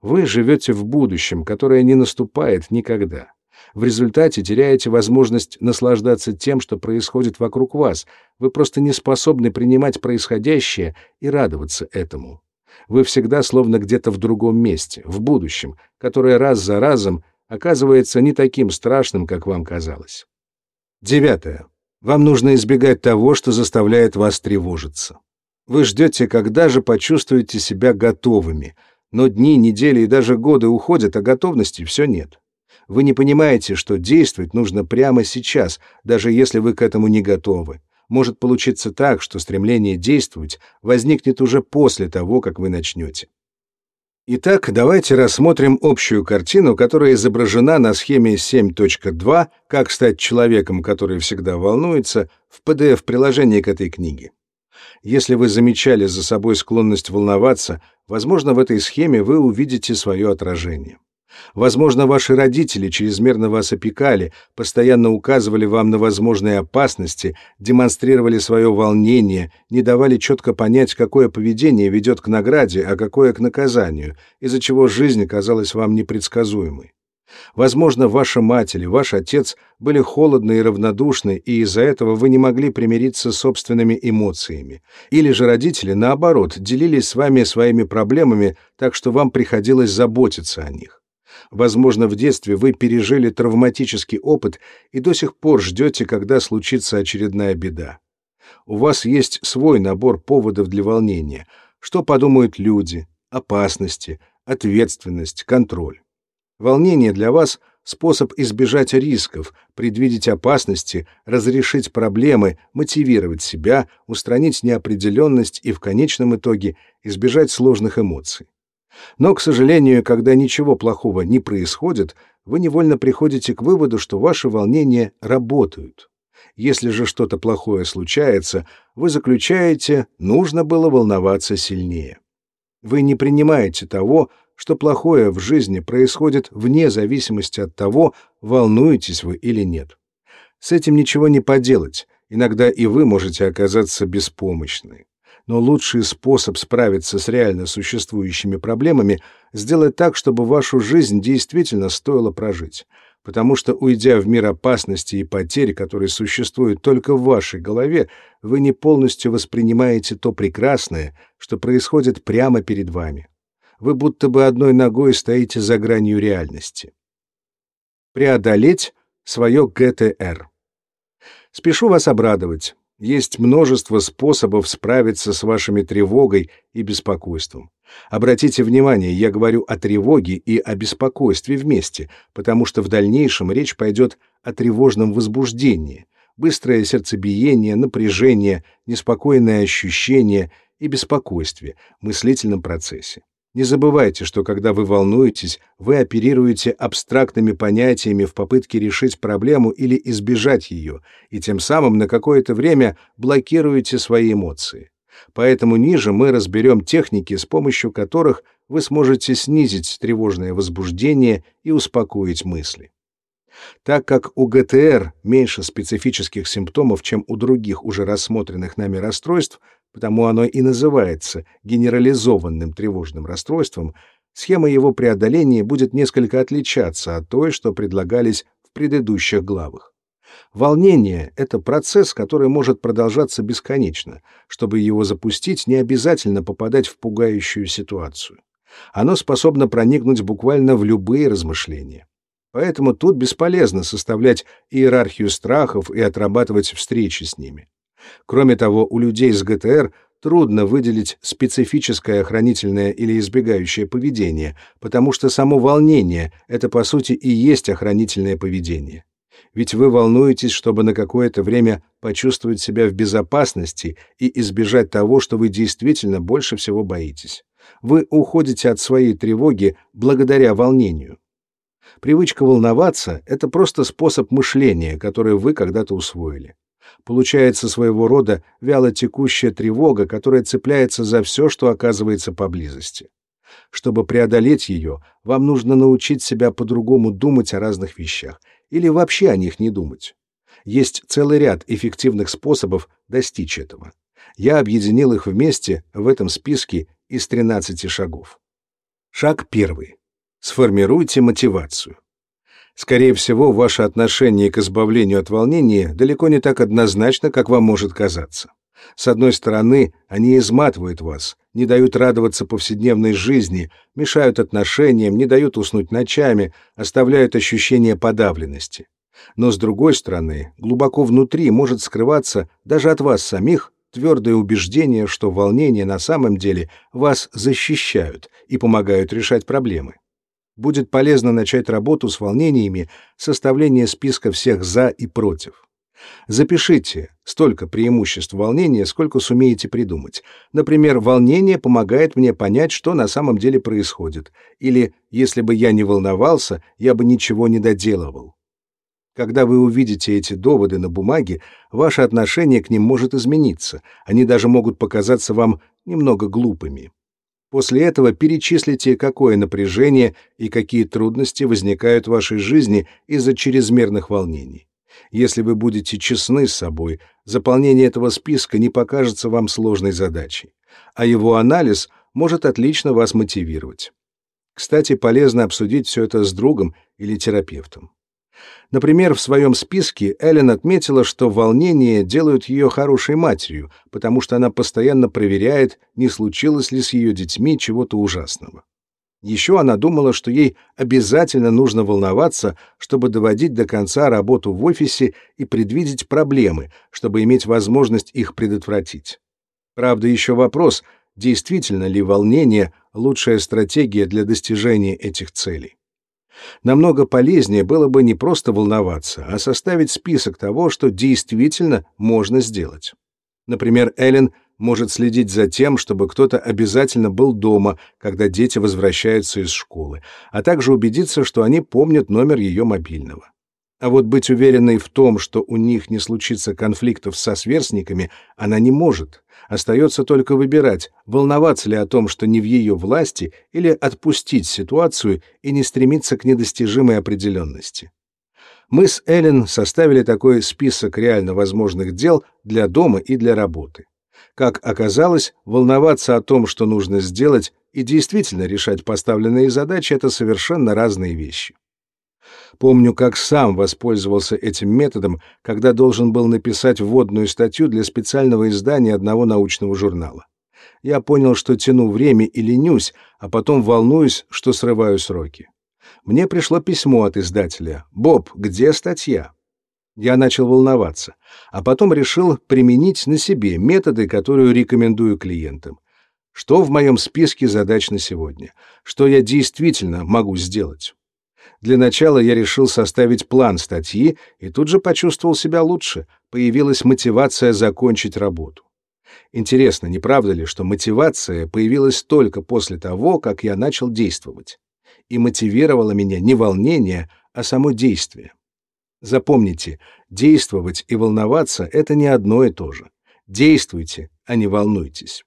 Вы живете в будущем, которое не наступает никогда. В результате теряете возможность наслаждаться тем, что происходит вокруг вас. Вы просто не способны принимать происходящее и радоваться этому. Вы всегда словно где-то в другом месте, в будущем, которое раз за разом оказывается не таким страшным, как вам казалось. Девятое. Вам нужно избегать того, что заставляет вас тревожиться. Вы ждете, когда же почувствуете себя готовыми, но дни, недели и даже годы уходят, а готовности все нет. Вы не понимаете, что действовать нужно прямо сейчас, даже если вы к этому не готовы. Может получиться так, что стремление действовать возникнет уже после того, как вы начнете. Итак, давайте рассмотрим общую картину, которая изображена на схеме 7.2 «Как стать человеком, который всегда волнуется» в PDF-приложении к этой книге. Если вы замечали за собой склонность волноваться, возможно, в этой схеме вы увидите свое отражение. Возможно, ваши родители чрезмерно вас опекали, постоянно указывали вам на возможные опасности, демонстрировали свое волнение, не давали четко понять, какое поведение ведет к награде, а какое к наказанию, из-за чего жизнь казалась вам непредсказуемой. Возможно, ваша мать или ваш отец были холодны и равнодушны, и из-за этого вы не могли примириться с собственными эмоциями. Или же родители, наоборот, делились с вами своими проблемами, так что вам приходилось заботиться о них. Возможно, в детстве вы пережили травматический опыт и до сих пор ждете, когда случится очередная беда. У вас есть свой набор поводов для волнения. Что подумают люди, опасности, ответственность, контроль. Волнение для вас — способ избежать рисков, предвидеть опасности, разрешить проблемы, мотивировать себя, устранить неопределенность и в конечном итоге избежать сложных эмоций. Но, к сожалению, когда ничего плохого не происходит, вы невольно приходите к выводу, что ваши волнения работают. Если же что-то плохое случается, вы заключаете, нужно было волноваться сильнее. Вы не принимаете того, что плохое в жизни происходит вне зависимости от того, волнуетесь вы или нет. С этим ничего не поделать, иногда и вы можете оказаться беспомощны но лучший способ справиться с реально существующими проблемами — сделать так, чтобы вашу жизнь действительно стоило прожить. Потому что, уйдя в мир опасности и потерь, которые существуют только в вашей голове, вы не полностью воспринимаете то прекрасное, что происходит прямо перед вами. Вы будто бы одной ногой стоите за гранью реальности. Преодолеть свое ГТР. Спешу вас обрадовать. Есть множество способов справиться с вашими тревогой и беспокойством. Обратите внимание, я говорю о тревоге и о беспокойстве вместе, потому что в дальнейшем речь пойдет о тревожном возбуждении, быстрое сердцебиение, напряжение, неспокойное ощущение и беспокойстве мыслительном процессе. Не забывайте, что когда вы волнуетесь, вы оперируете абстрактными понятиями в попытке решить проблему или избежать ее, и тем самым на какое-то время блокируете свои эмоции. Поэтому ниже мы разберем техники, с помощью которых вы сможете снизить тревожное возбуждение и успокоить мысли. Так как у ГТР меньше специфических симптомов, чем у других уже рассмотренных нами расстройств, потому оно и называется генерализованным тревожным расстройством, схема его преодоления будет несколько отличаться от той, что предлагались в предыдущих главах. Волнение — это процесс, который может продолжаться бесконечно. Чтобы его запустить, не обязательно попадать в пугающую ситуацию. Оно способно проникнуть буквально в любые размышления. Поэтому тут бесполезно составлять иерархию страхов и отрабатывать встречи с ними. Кроме того, у людей с ГТР трудно выделить специфическое охранительное или избегающее поведение, потому что само волнение — это, по сути, и есть охранительное поведение. Ведь вы волнуетесь, чтобы на какое-то время почувствовать себя в безопасности и избежать того, что вы действительно больше всего боитесь. Вы уходите от своей тревоги благодаря волнению. Привычка волноваться — это просто способ мышления, который вы когда-то усвоили. Получается своего рода вялотекущая тревога, которая цепляется за все, что оказывается поблизости. Чтобы преодолеть ее, вам нужно научить себя по-другому думать о разных вещах или вообще о них не думать. Есть целый ряд эффективных способов достичь этого. Я объединил их вместе в этом списке из 13 шагов. Шаг первый. Сформируйте мотивацию. Скорее всего, ваше отношение к избавлению от волнения далеко не так однозначно, как вам может казаться. С одной стороны, они изматывают вас, не дают радоваться повседневной жизни, мешают отношениям, не дают уснуть ночами, оставляют ощущение подавленности. Но с другой стороны, глубоко внутри может скрываться даже от вас самих твердое убеждение, что волнения на самом деле вас защищают и помогают решать проблемы. Будет полезно начать работу с волнениями, составление списка всех «за» и «против». Запишите столько преимуществ волнения, сколько сумеете придумать. Например, волнение помогает мне понять, что на самом деле происходит. Или, если бы я не волновался, я бы ничего не доделывал. Когда вы увидите эти доводы на бумаге, ваше отношение к ним может измениться, они даже могут показаться вам немного глупыми. После этого перечислите, какое напряжение и какие трудности возникают в вашей жизни из-за чрезмерных волнений. Если вы будете честны с собой, заполнение этого списка не покажется вам сложной задачей, а его анализ может отлично вас мотивировать. Кстати, полезно обсудить все это с другом или терапевтом. Например, в своем списке Эллен отметила, что волнения делают ее хорошей матерью, потому что она постоянно проверяет, не случилось ли с ее детьми чего-то ужасного. Еще она думала, что ей обязательно нужно волноваться, чтобы доводить до конца работу в офисе и предвидеть проблемы, чтобы иметь возможность их предотвратить. Правда, еще вопрос, действительно ли волнение — лучшая стратегия для достижения этих целей. Намного полезнее было бы не просто волноваться, а составить список того, что действительно можно сделать. Например, Эллен может следить за тем, чтобы кто-то обязательно был дома, когда дети возвращаются из школы, а также убедиться, что они помнят номер ее мобильного. А вот быть уверенной в том, что у них не случится конфликтов со сверстниками, она не может. Остается только выбирать, волноваться ли о том, что не в ее власти, или отпустить ситуацию и не стремиться к недостижимой определенности. Мы с Эллен составили такой список реально возможных дел для дома и для работы. Как оказалось, волноваться о том, что нужно сделать, и действительно решать поставленные задачи — это совершенно разные вещи. Помню, как сам воспользовался этим методом, когда должен был написать вводную статью для специального издания одного научного журнала. Я понял, что тяну время и ленюсь, а потом волнуюсь, что срываю сроки. Мне пришло письмо от издателя. «Боб, где статья?» Я начал волноваться, а потом решил применить на себе методы, которые рекомендую клиентам. Что в моем списке задач на сегодня? Что я действительно могу сделать? Для начала я решил составить план статьи и тут же почувствовал себя лучше, появилась мотивация закончить работу. Интересно, не правда ли, что мотивация появилась только после того, как я начал действовать? И мотивировало меня не волнение, а само действие. Запомните, действовать и волноваться — это не одно и то же. Действуйте, а не волнуйтесь.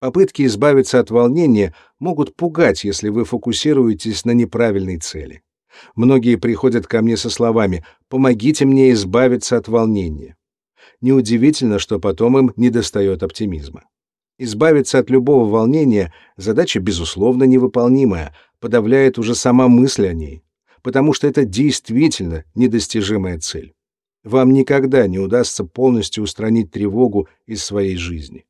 Попытки избавиться от волнения могут пугать, если вы фокусируетесь на неправильной цели. Многие приходят ко мне со словами «помогите мне избавиться от волнения». Неудивительно, что потом им недостает оптимизма. Избавиться от любого волнения — задача, безусловно, невыполнимая, подавляет уже сама мысль о ней, потому что это действительно недостижимая цель. Вам никогда не удастся полностью устранить тревогу из своей жизни.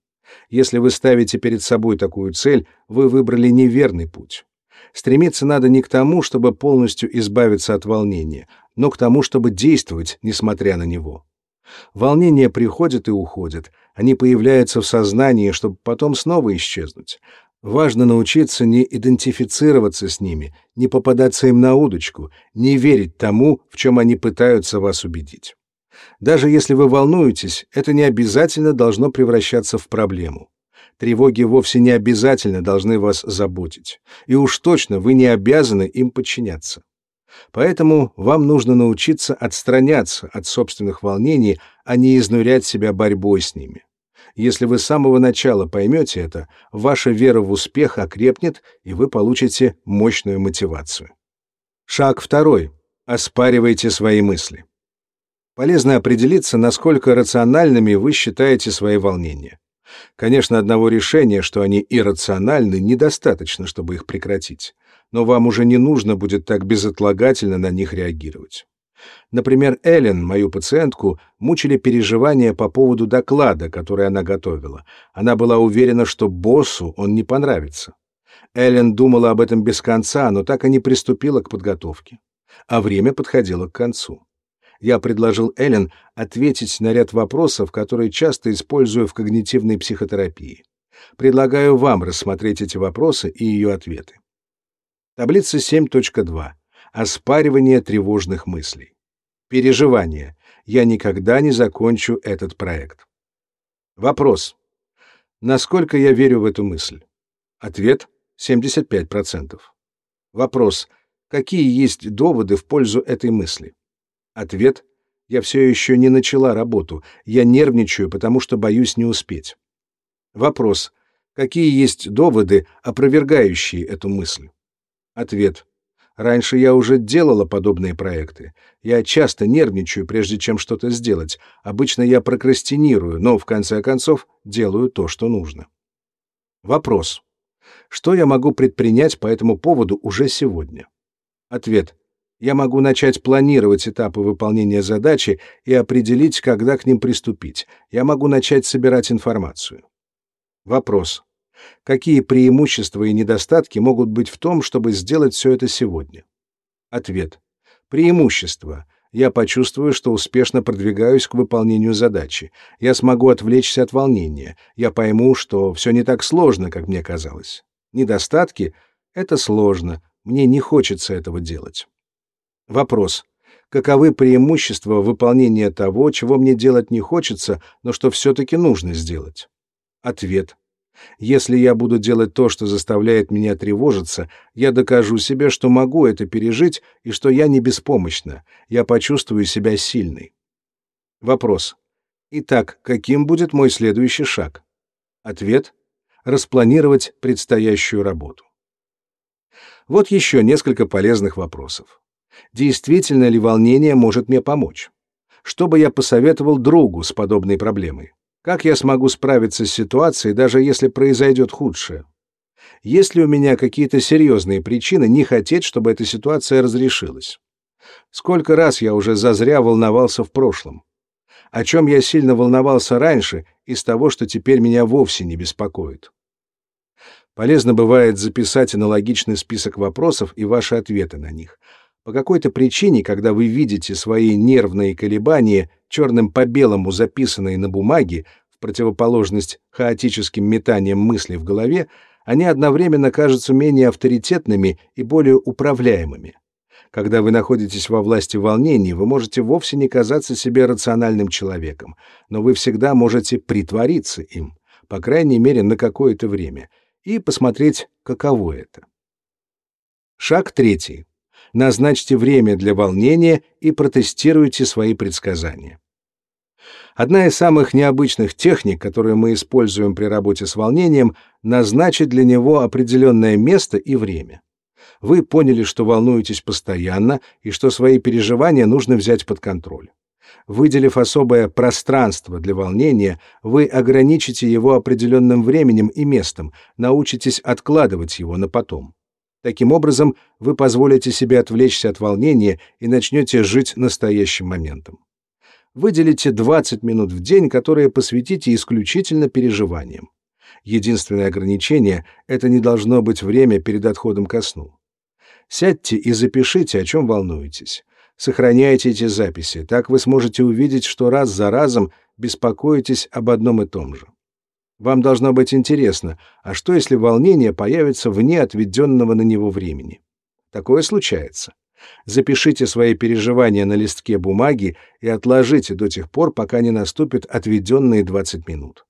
Если вы ставите перед собой такую цель, вы выбрали неверный путь. Стремиться надо не к тому, чтобы полностью избавиться от волнения, но к тому, чтобы действовать, несмотря на него. Волнения приходят и уходят, они появляются в сознании, чтобы потом снова исчезнуть. Важно научиться не идентифицироваться с ними, не попадаться им на удочку, не верить тому, в чем они пытаются вас убедить. Даже если вы волнуетесь, это не обязательно должно превращаться в проблему. Тревоги вовсе не обязательно должны вас заботить, и уж точно вы не обязаны им подчиняться. Поэтому вам нужно научиться отстраняться от собственных волнений, а не изнурять себя борьбой с ними. Если вы с самого начала поймете это, ваша вера в успех окрепнет, и вы получите мощную мотивацию. Шаг второй. Оспаривайте свои мысли полезно определиться, насколько рациональными вы считаете свои волнения. Конечно, одного решения, что они иррациональны, недостаточно, чтобы их прекратить. но вам уже не нужно будет так безотлагательно на них реагировать. Например, Эллен, мою пациентку, мучили переживания по поводу доклада, который она готовила. Она была уверена, что боссу он не понравится. Эллен думала об этом без конца, но так и не приступила к подготовке. А время подходило к концу. Я предложил Эллен ответить на ряд вопросов, которые часто использую в когнитивной психотерапии. Предлагаю вам рассмотреть эти вопросы и ее ответы. Таблица 7.2. Оспаривание тревожных мыслей. Переживание. Я никогда не закончу этот проект. Вопрос. Насколько я верю в эту мысль? Ответ 75%. Вопрос. Какие есть доводы в пользу этой мысли? Ответ. Я все еще не начала работу. Я нервничаю, потому что боюсь не успеть. Вопрос. Какие есть доводы, опровергающие эту мысль? Ответ. Раньше я уже делала подобные проекты. Я часто нервничаю, прежде чем что-то сделать. Обычно я прокрастинирую, но в конце концов делаю то, что нужно. Вопрос. Что я могу предпринять по этому поводу уже сегодня? Ответ. Я могу начать планировать этапы выполнения задачи и определить, когда к ним приступить. Я могу начать собирать информацию. Вопрос. Какие преимущества и недостатки могут быть в том, чтобы сделать все это сегодня? Ответ. Преимущество. Я почувствую, что успешно продвигаюсь к выполнению задачи. Я смогу отвлечься от волнения. Я пойму, что все не так сложно, как мне казалось. Недостатки — это сложно. Мне не хочется этого делать. Вопрос. Каковы преимущества выполнения того, чего мне делать не хочется, но что все-таки нужно сделать? Ответ. Если я буду делать то, что заставляет меня тревожиться, я докажу себе, что могу это пережить и что я не беспомощна, я почувствую себя сильной. Вопрос. Итак, каким будет мой следующий шаг? Ответ. Распланировать предстоящую работу. Вот еще несколько полезных вопросов. Действительно ли волнение может мне помочь? Что бы я посоветовал другу с подобной проблемой? Как я смогу справиться с ситуацией, даже если произойдет худшее? Есть ли у меня какие-то серьезные причины не хотеть, чтобы эта ситуация разрешилась? Сколько раз я уже зазря волновался в прошлом? О чем я сильно волновался раньше из того, что теперь меня вовсе не беспокоит? Полезно бывает записать аналогичный список вопросов и ваши ответы на них. По какой-то причине, когда вы видите свои нервные колебания, черным по белому записанные на бумаге, в противоположность хаотическим метаниям мыслей в голове, они одновременно кажутся менее авторитетными и более управляемыми. Когда вы находитесь во власти волнений, вы можете вовсе не казаться себе рациональным человеком, но вы всегда можете притвориться им, по крайней мере, на какое-то время, и посмотреть, каково это. Шаг третий. Назначьте время для волнения и протестируйте свои предсказания. Одна из самых необычных техник, которую мы используем при работе с волнением, назначить для него определенное место и время. Вы поняли, что волнуетесь постоянно и что свои переживания нужно взять под контроль. Выделив особое пространство для волнения, вы ограничите его определенным временем и местом, научитесь откладывать его на потом. Таким образом, вы позволите себе отвлечься от волнения и начнете жить настоящим моментом. Выделите 20 минут в день, которые посвятите исключительно переживаниям. Единственное ограничение — это не должно быть время перед отходом ко сну. Сядьте и запишите, о чем волнуетесь. Сохраняйте эти записи, так вы сможете увидеть, что раз за разом беспокоитесь об одном и том же. Вам должно быть интересно, а что если волнение появится вне отведенного на него времени? Такое случается. Запишите свои переживания на листке бумаги и отложите до тех пор, пока не наступят отведенные 20 минут.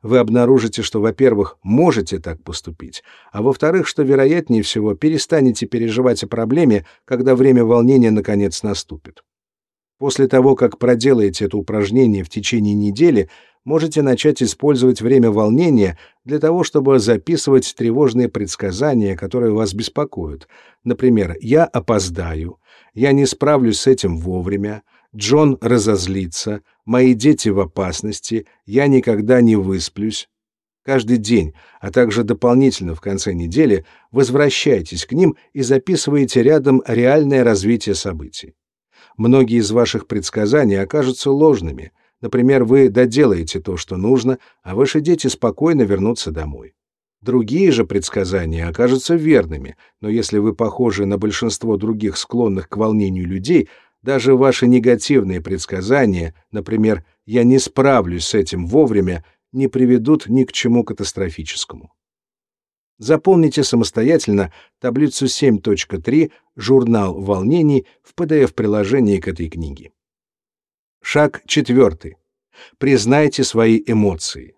Вы обнаружите, что, во-первых, можете так поступить, а во-вторых, что, вероятнее всего, перестанете переживать о проблеме, когда время волнения наконец наступит. После того, как проделаете это упражнение в течение недели, можете начать использовать время волнения для того, чтобы записывать тревожные предсказания, которые вас беспокоят. Например, «Я опоздаю», «Я не справлюсь с этим вовремя», «Джон разозлится», «Мои дети в опасности», «Я никогда не высплюсь». Каждый день, а также дополнительно в конце недели, возвращайтесь к ним и записывайте рядом реальное развитие событий. Многие из ваших предсказаний окажутся ложными. Например, вы доделаете то, что нужно, а ваши дети спокойно вернутся домой. Другие же предсказания окажутся верными, но если вы похожи на большинство других склонных к волнению людей, даже ваши негативные предсказания, например, «я не справлюсь с этим вовремя», не приведут ни к чему катастрофическому. Заполните самостоятельно таблицу 7.3 «Журнал волнений» в PDF-приложении к этой книге. Шаг четвертый. Признайте свои эмоции.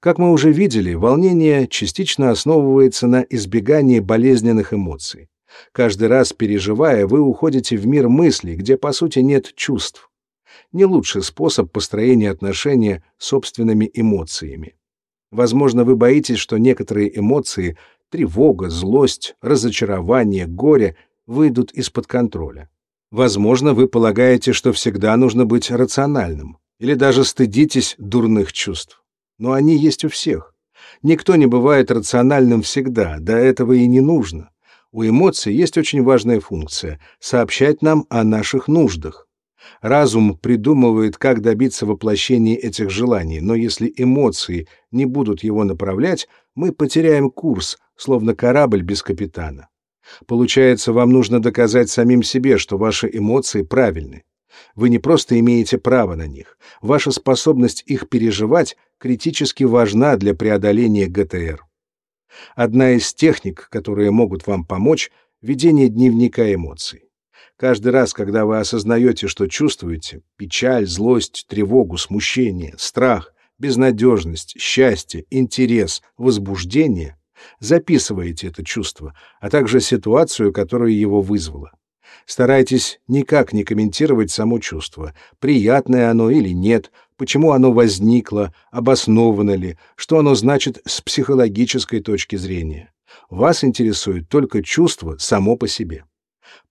Как мы уже видели, волнение частично основывается на избегании болезненных эмоций. Каждый раз переживая, вы уходите в мир мыслей, где по сути нет чувств. Не лучший способ построения отношения с собственными эмоциями. Возможно, вы боитесь, что некоторые эмоции — тревога, злость, разочарование, горе — выйдут из-под контроля. Возможно, вы полагаете, что всегда нужно быть рациональным, или даже стыдитесь дурных чувств. Но они есть у всех. Никто не бывает рациональным всегда, до этого и не нужно. У эмоций есть очень важная функция — сообщать нам о наших нуждах. Разум придумывает, как добиться воплощения этих желаний, но если эмоции не будут его направлять, мы потеряем курс, словно корабль без капитана. Получается, вам нужно доказать самим себе, что ваши эмоции правильны. Вы не просто имеете право на них. Ваша способность их переживать критически важна для преодоления ГТР. Одна из техник, которые могут вам помочь — ведение дневника эмоций. Каждый раз, когда вы осознаете, что чувствуете — печаль, злость, тревогу, смущение, страх, безнадежность, счастье, интерес, возбуждение — записываете это чувство, а также ситуацию, которая его вызвала. Старайтесь никак не комментировать само чувство, приятное оно или нет, почему оно возникло, обосновано ли, что оно значит с психологической точки зрения. Вас интересует только чувство само по себе.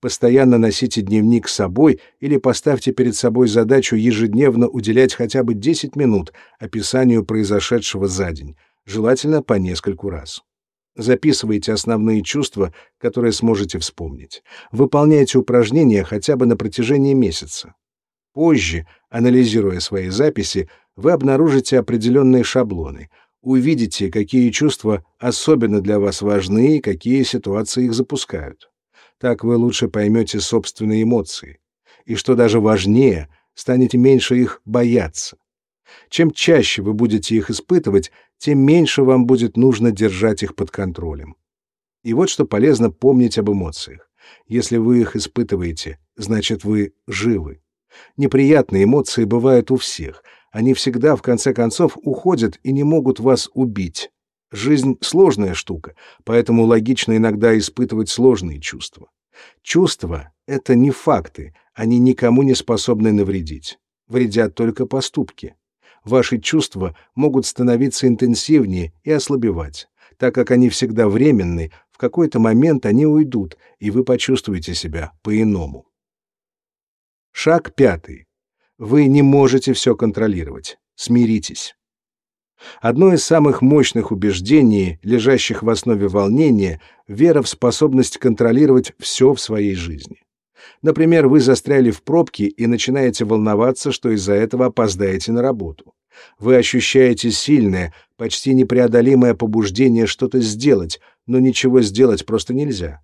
Постоянно носите дневник с собой или поставьте перед собой задачу ежедневно уделять хотя бы 10 минут описанию произошедшего за день, желательно по нескольку раз. Записывайте основные чувства, которые сможете вспомнить. Выполняйте упражнения хотя бы на протяжении месяца. Позже, анализируя свои записи, вы обнаружите определенные шаблоны, увидите, какие чувства особенно для вас важны и какие ситуации их запускают. Так вы лучше поймете собственные эмоции. И что даже важнее, станете меньше их бояться. Чем чаще вы будете их испытывать, тем меньше вам будет нужно держать их под контролем. И вот что полезно помнить об эмоциях. Если вы их испытываете, значит вы живы. Неприятные эмоции бывают у всех. Они всегда, в конце концов, уходят и не могут вас убить. Жизнь — сложная штука, поэтому логично иногда испытывать сложные чувства. Чувства — это не факты, они никому не способны навредить. Вредят только поступки. Ваши чувства могут становиться интенсивнее и ослабевать. Так как они всегда временны, в какой-то момент они уйдут, и вы почувствуете себя по-иному. Шаг пятый. Вы не можете все контролировать. Смиритесь. Одно из самых мощных убеждений, лежащих в основе волнения, вера в способность контролировать все в своей жизни. Например, вы застряли в пробке и начинаете волноваться, что из-за этого опоздаете на работу. Вы ощущаете сильное, почти непреодолимое побуждение что-то сделать, но ничего сделать просто нельзя.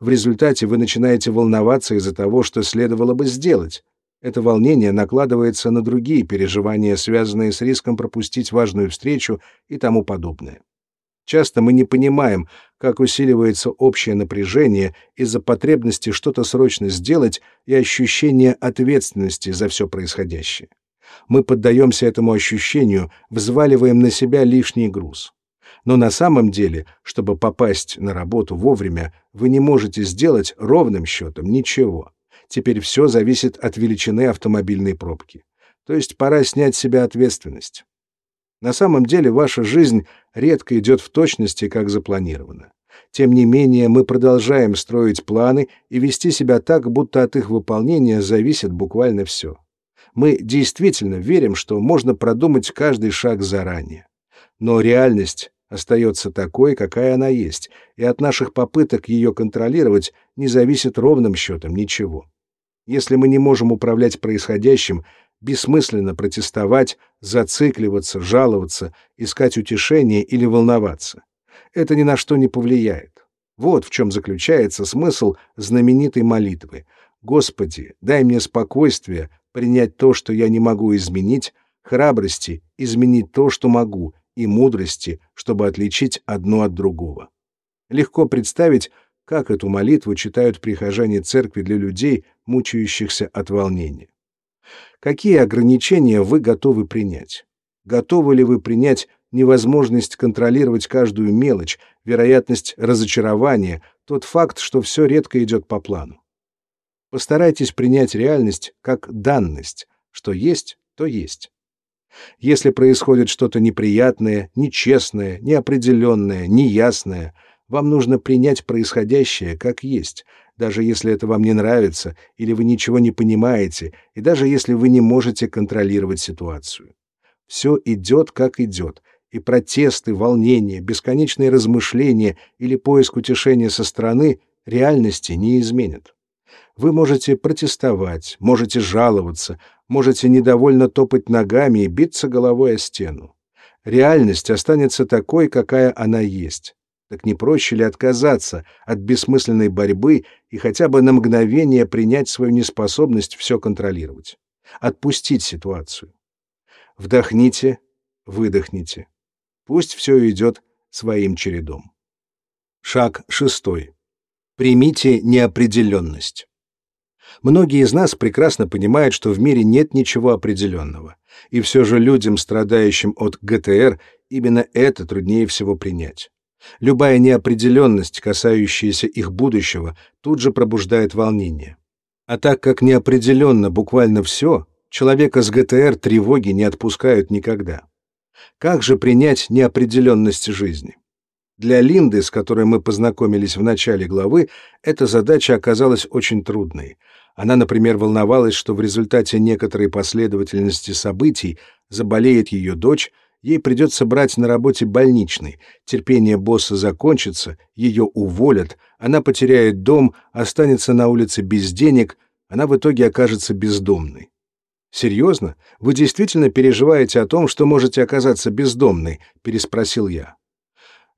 В результате вы начинаете волноваться из-за того, что следовало бы сделать. Это волнение накладывается на другие переживания, связанные с риском пропустить важную встречу и тому подобное. Часто мы не понимаем, как усиливается общее напряжение из-за потребности что-то срочно сделать и ощущения ответственности за все происходящее. Мы поддаемся этому ощущению, взваливаем на себя лишний груз. Но на самом деле, чтобы попасть на работу вовремя, вы не можете сделать ровным счетом ничего. Теперь все зависит от величины автомобильной пробки. То есть пора снять с себя ответственность. На самом деле ваша жизнь редко идет в точности, как запланировано. Тем не менее, мы продолжаем строить планы и вести себя так, будто от их выполнения зависит буквально все. Мы действительно верим, что можно продумать каждый шаг заранее. Но реальность остается такой, какая она есть, и от наших попыток ее контролировать не зависит ровным счетом ничего. Если мы не можем управлять происходящим, бессмысленно протестовать, зацикливаться, жаловаться, искать утешение или волноваться. Это ни на что не повлияет. Вот в чем заключается смысл знаменитой молитвы. «Господи, дай мне спокойствие принять то, что я не могу изменить, храбрости изменить то, что могу, и мудрости, чтобы отличить одно от другого». Легко представить, как эту молитву читают прихожане церкви для людей, мучающихся от волнения. Какие ограничения вы готовы принять? Готовы ли вы принять невозможность контролировать каждую мелочь, вероятность разочарования, тот факт, что все редко идет по плану? Постарайтесь принять реальность как данность, что есть, то есть. Если происходит что-то неприятное, нечестное, неопределенное, неясное, вам нужно принять происходящее как есть, даже если это вам не нравится или вы ничего не понимаете, и даже если вы не можете контролировать ситуацию. Все идет, как идет, и протесты, волнения, бесконечные размышления или поиск утешения со стороны реальности не изменят. Вы можете протестовать, можете жаловаться, можете недовольно топать ногами и биться головой о стену. Реальность останется такой, какая она есть. Так не проще ли отказаться от бессмысленной борьбы и хотя бы на мгновение принять свою неспособность все контролировать? Отпустить ситуацию. Вдохните, выдохните. Пусть все идет своим чередом. Шаг шестой. Примите неопределенность. Многие из нас прекрасно понимают, что в мире нет ничего определенного, и все же людям, страдающим от ГТР, именно это труднее всего принять. Любая неопределенность, касающаяся их будущего, тут же пробуждает волнение. А так как неопределенно буквально все, человека с ГТР тревоги не отпускают никогда. Как же принять неопределенность жизни? Для Линды, с которой мы познакомились в начале главы, эта задача оказалась очень трудной. Она, например, волновалась, что в результате некоторой последовательности событий заболеет ее дочь, Ей придется брать на работе больничный, терпение босса закончится, ее уволят, она потеряет дом, останется на улице без денег, она в итоге окажется бездомной. «Серьезно? Вы действительно переживаете о том, что можете оказаться бездомной?» — переспросил я.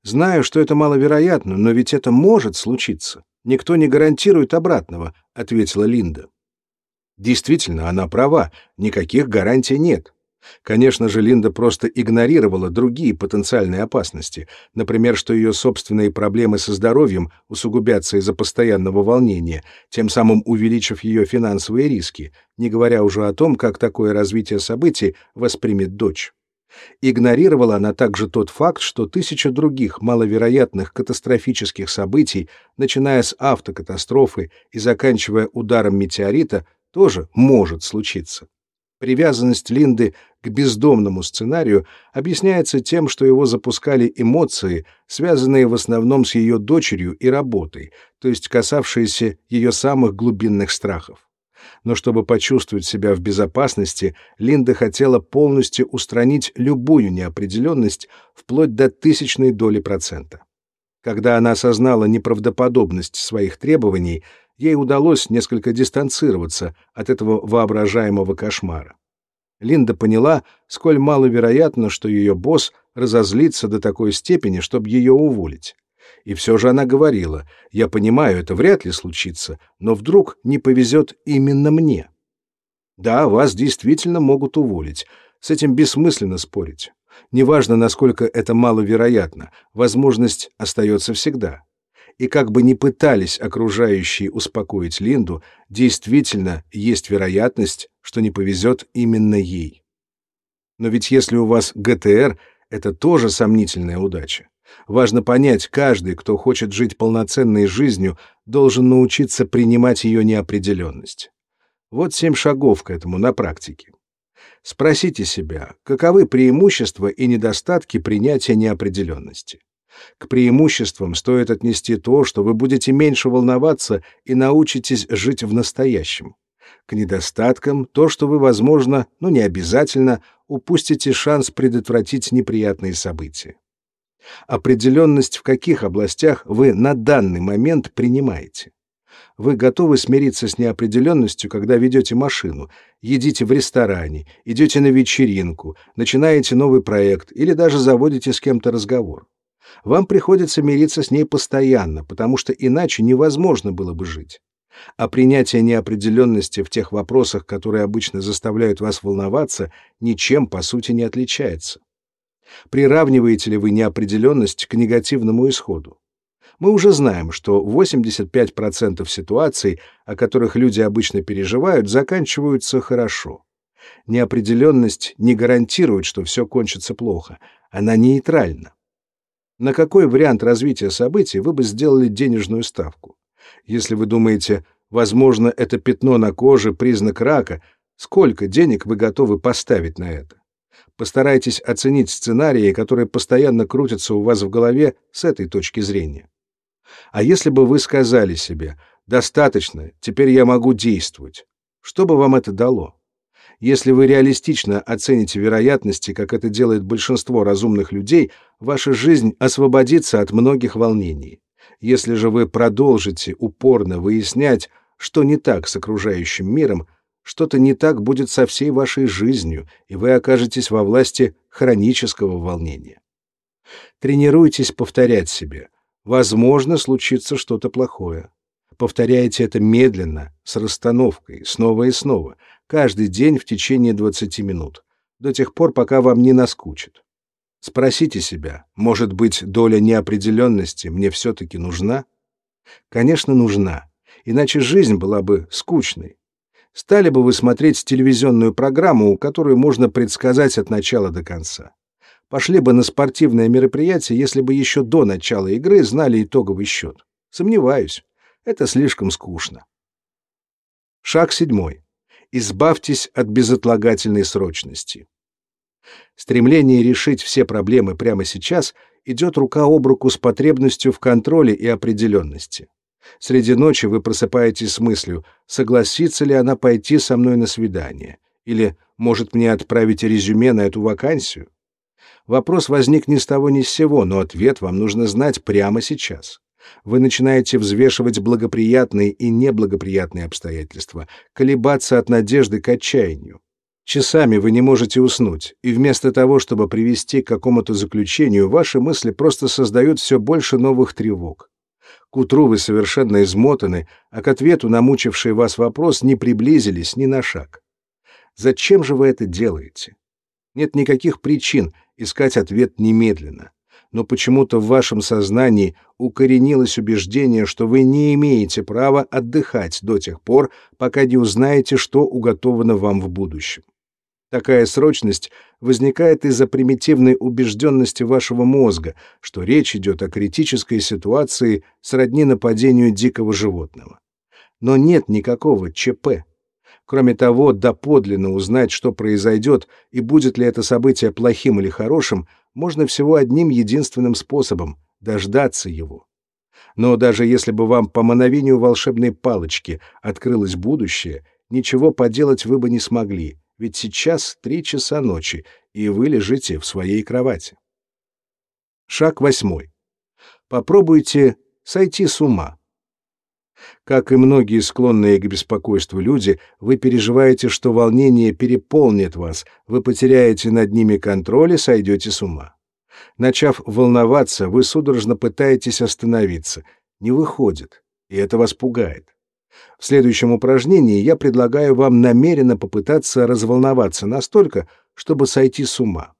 «Знаю, что это маловероятно, но ведь это может случиться. Никто не гарантирует обратного», — ответила Линда. Действительно, она права, никаких гарантий нет. Конечно же, Линда просто игнорировала другие потенциальные опасности, например, что ее собственные проблемы со здоровьем усугубятся из-за постоянного волнения, тем самым увеличив ее финансовые риски, не говоря уже о том, как такое развитие событий воспримет дочь. Игнорировала она также тот факт, что тысяча других маловероятных катастрофических событий, начиная с автокатастрофы и заканчивая ударом метеорита, тоже может случиться. Привязанность Линды к бездомному сценарию объясняется тем, что его запускали эмоции, связанные в основном с ее дочерью и работой, то есть касавшиеся ее самых глубинных страхов. Но чтобы почувствовать себя в безопасности, Линда хотела полностью устранить любую неопределенность вплоть до тысячной доли процента. Когда она осознала неправдоподобность своих требований, ей удалось несколько дистанцироваться от этого воображаемого кошмара. Линда поняла, сколь маловероятно, что ее босс разозлится до такой степени, чтобы ее уволить. И все же она говорила, «Я понимаю, это вряд ли случится, но вдруг не повезет именно мне». Да, вас действительно могут уволить. С этим бессмысленно спорить. Неважно, насколько это маловероятно, возможность остается всегда и как бы ни пытались окружающие успокоить Линду, действительно есть вероятность, что не повезет именно ей. Но ведь если у вас ГТР, это тоже сомнительная удача. Важно понять, каждый, кто хочет жить полноценной жизнью, должен научиться принимать ее неопределенность. Вот семь шагов к этому на практике. Спросите себя, каковы преимущества и недостатки принятия неопределенности. К преимуществам стоит отнести то, что вы будете меньше волноваться и научитесь жить в настоящем. К недостаткам то, что вы, возможно, но не обязательно, упустите шанс предотвратить неприятные события. Определенность в каких областях вы на данный момент принимаете. Вы готовы смириться с неопределенностью, когда ведете машину, едите в ресторане, идете на вечеринку, начинаете новый проект или даже заводите с кем-то разговор. Вам приходится мириться с ней постоянно, потому что иначе невозможно было бы жить. А принятие неопределенности в тех вопросах, которые обычно заставляют вас волноваться, ничем по сути не отличается. Приравниваете ли вы неопределенность к негативному исходу? Мы уже знаем, что 85% ситуаций, о которых люди обычно переживают, заканчиваются хорошо. Неопределенность не гарантирует, что все кончится плохо. Она нейтральна. На какой вариант развития событий вы бы сделали денежную ставку? Если вы думаете, возможно, это пятно на коже признак рака, сколько денег вы готовы поставить на это? Постарайтесь оценить сценарии, которые постоянно крутятся у вас в голове с этой точки зрения. А если бы вы сказали себе «достаточно, теперь я могу действовать», что бы вам это дало? Если вы реалистично оцените вероятности, как это делает большинство разумных людей, ваша жизнь освободится от многих волнений. Если же вы продолжите упорно выяснять, что не так с окружающим миром, что-то не так будет со всей вашей жизнью, и вы окажетесь во власти хронического волнения. Тренируйтесь повторять себе возможно, случится что-то плохое. Повторяйте это медленно, с расстановкой, снова и снова, каждый день в течение 20 минут, до тех пор, пока вам не наскучит. Спросите себя, может быть, доля неопределенности мне все-таки нужна? Конечно, нужна, иначе жизнь была бы скучной. Стали бы вы смотреть телевизионную программу, которую можно предсказать от начала до конца пошли бы на спортивное мероприятие, если бы еще до начала игры знали итоговый счет. Сомневаюсь. Это слишком скучно. Шаг седьмой. Избавьтесь от безотлагательной срочности. Стремление решить все проблемы прямо сейчас идет рука об руку с потребностью в контроле и определенности. Среди ночи вы просыпаетесь с мыслью, согласится ли она пойти со мной на свидание, или может мне отправить резюме на эту вакансию. Вопрос возник ни с того ни с сего, но ответ вам нужно знать прямо сейчас. Вы начинаете взвешивать благоприятные и неблагоприятные обстоятельства, колебаться от надежды к отчаянию. Часами вы не можете уснуть, и вместо того, чтобы привести к какому-то заключению, ваши мысли просто создают все больше новых тревог. К утру вы совершенно измотаны, а к ответу на мучивший вас вопрос не приблизились ни на шаг. Зачем же вы это делаете? Нет никаких причин, искать ответ немедленно. Но почему-то в вашем сознании укоренилось убеждение, что вы не имеете права отдыхать до тех пор, пока не узнаете, что уготовано вам в будущем. Такая срочность возникает из-за примитивной убежденности вашего мозга, что речь идет о критической ситуации сродни нападению дикого животного. Но нет никакого ЧП. Кроме того, доподлинно узнать, что произойдет и будет ли это событие плохим или хорошим, можно всего одним единственным способом — дождаться его. Но даже если бы вам по мановению волшебной палочки открылось будущее, ничего поделать вы бы не смогли, ведь сейчас три часа ночи, и вы лежите в своей кровати. Шаг восьмой. Попробуйте сойти с ума. Как и многие склонные к беспокойству люди, вы переживаете, что волнение переполнит вас, вы потеряете над ними контроль и сойдете с ума. Начав волноваться, вы судорожно пытаетесь остановиться. Не выходит, и это вас пугает. В следующем упражнении я предлагаю вам намеренно попытаться разволноваться настолько, чтобы сойти с ума.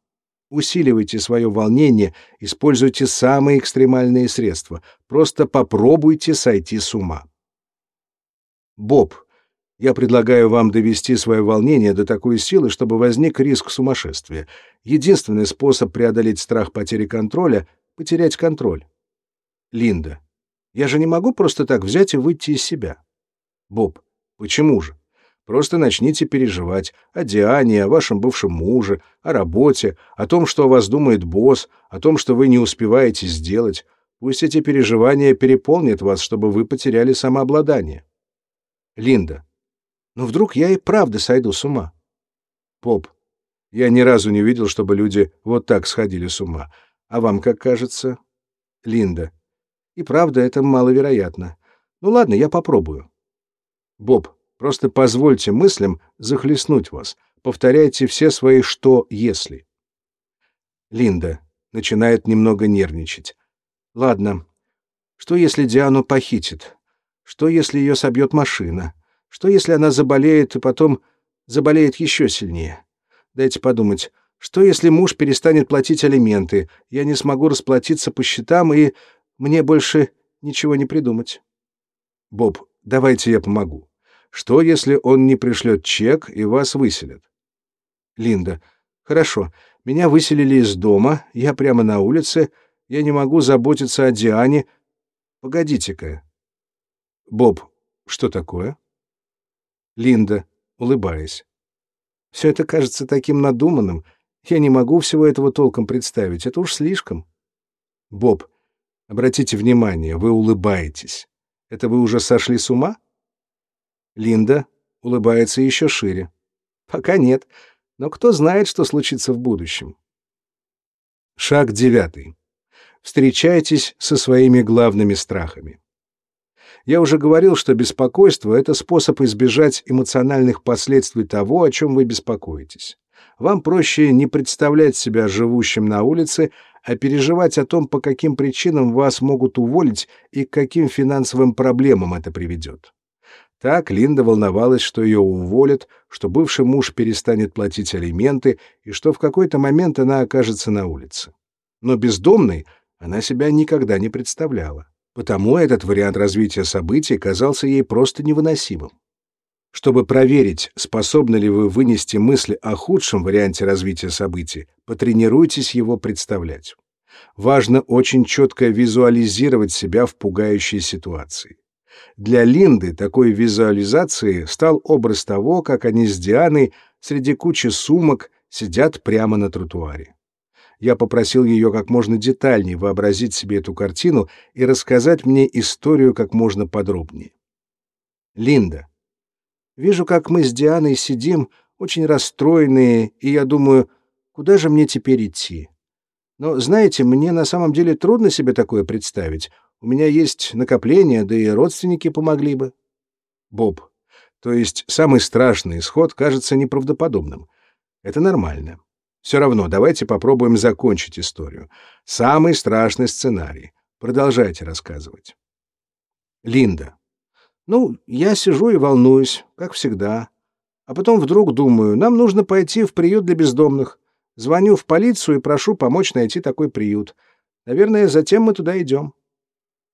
Усиливайте свое волнение, используйте самые экстремальные средства. Просто попробуйте сойти с ума. Боб, я предлагаю вам довести свое волнение до такой силы, чтобы возник риск сумасшествия. Единственный способ преодолеть страх потери контроля — потерять контроль. Линда, я же не могу просто так взять и выйти из себя. Боб, почему же? Просто начните переживать о Диане, о вашем бывшем муже, о работе, о том, что о вас думает босс, о том, что вы не успеваете сделать. Пусть эти переживания переполнят вас, чтобы вы потеряли самообладание. Линда. Но вдруг я и правда сойду с ума. Поп. Я ни разу не видел, чтобы люди вот так сходили с ума. А вам как кажется? Линда. И правда, это маловероятно. Ну ладно, я попробую. Боб, просто позвольте мыслям захлестнуть вас. Повторяйте все свои «что», «если». Линда начинает немного нервничать. Ладно. Что, если Диану похитит? Что, если ее собьет машина? Что, если она заболеет и потом заболеет еще сильнее? Дайте подумать. Что, если муж перестанет платить алименты? Я не смогу расплатиться по счетам, и мне больше ничего не придумать. Боб, давайте я помогу. Что, если он не пришлет чек и вас выселят? Линда. Хорошо. Меня выселили из дома, я прямо на улице, я не могу заботиться о Диане. Погодите-ка. Боб, что такое? Линда, улыбаясь. Все это кажется таким надуманным. Я не могу всего этого толком представить. Это уж слишком. Боб, обратите внимание, вы улыбаетесь. Это вы уже сошли с ума? Линда улыбается еще шире. Пока нет. Но кто знает, что случится в будущем? Шаг девятый. Встречайтесь со своими главными страхами. Я уже говорил, что беспокойство — это способ избежать эмоциональных последствий того, о чем вы беспокоитесь. Вам проще не представлять себя живущим на улице, а переживать о том, по каким причинам вас могут уволить и к каким финансовым проблемам это приведет. Так Линда волновалась, что ее уволят, что бывший муж перестанет платить алименты и что в какой-то момент она окажется на улице. Но бездомной она себя никогда не представляла. Потому этот вариант развития событий казался ей просто невыносимым. Чтобы проверить, способны ли вы вынести мысли о худшем варианте развития событий, потренируйтесь его представлять. Важно очень четко визуализировать себя в пугающей ситуации. Для Линды такой визуализацией стал образ того, как они с Дианой среди кучи сумок сидят прямо на тротуаре. Я попросил ее как можно детальнее вообразить себе эту картину и рассказать мне историю как можно подробнее. Линда. Вижу, как мы с Дианой сидим, очень расстроенные, и я думаю, куда же мне теперь идти? Но, знаете, мне на самом деле трудно себе такое представить. У меня есть накопления, да и родственники помогли бы. Боб. То есть самый страшный исход кажется неправдоподобным. Это нормально. Все равно давайте попробуем закончить историю. Самый страшный сценарий. Продолжайте рассказывать. Линда. Ну, я сижу и волнуюсь, как всегда. А потом вдруг думаю, нам нужно пойти в приют для бездомных. Звоню в полицию и прошу помочь найти такой приют. Наверное, затем мы туда идем.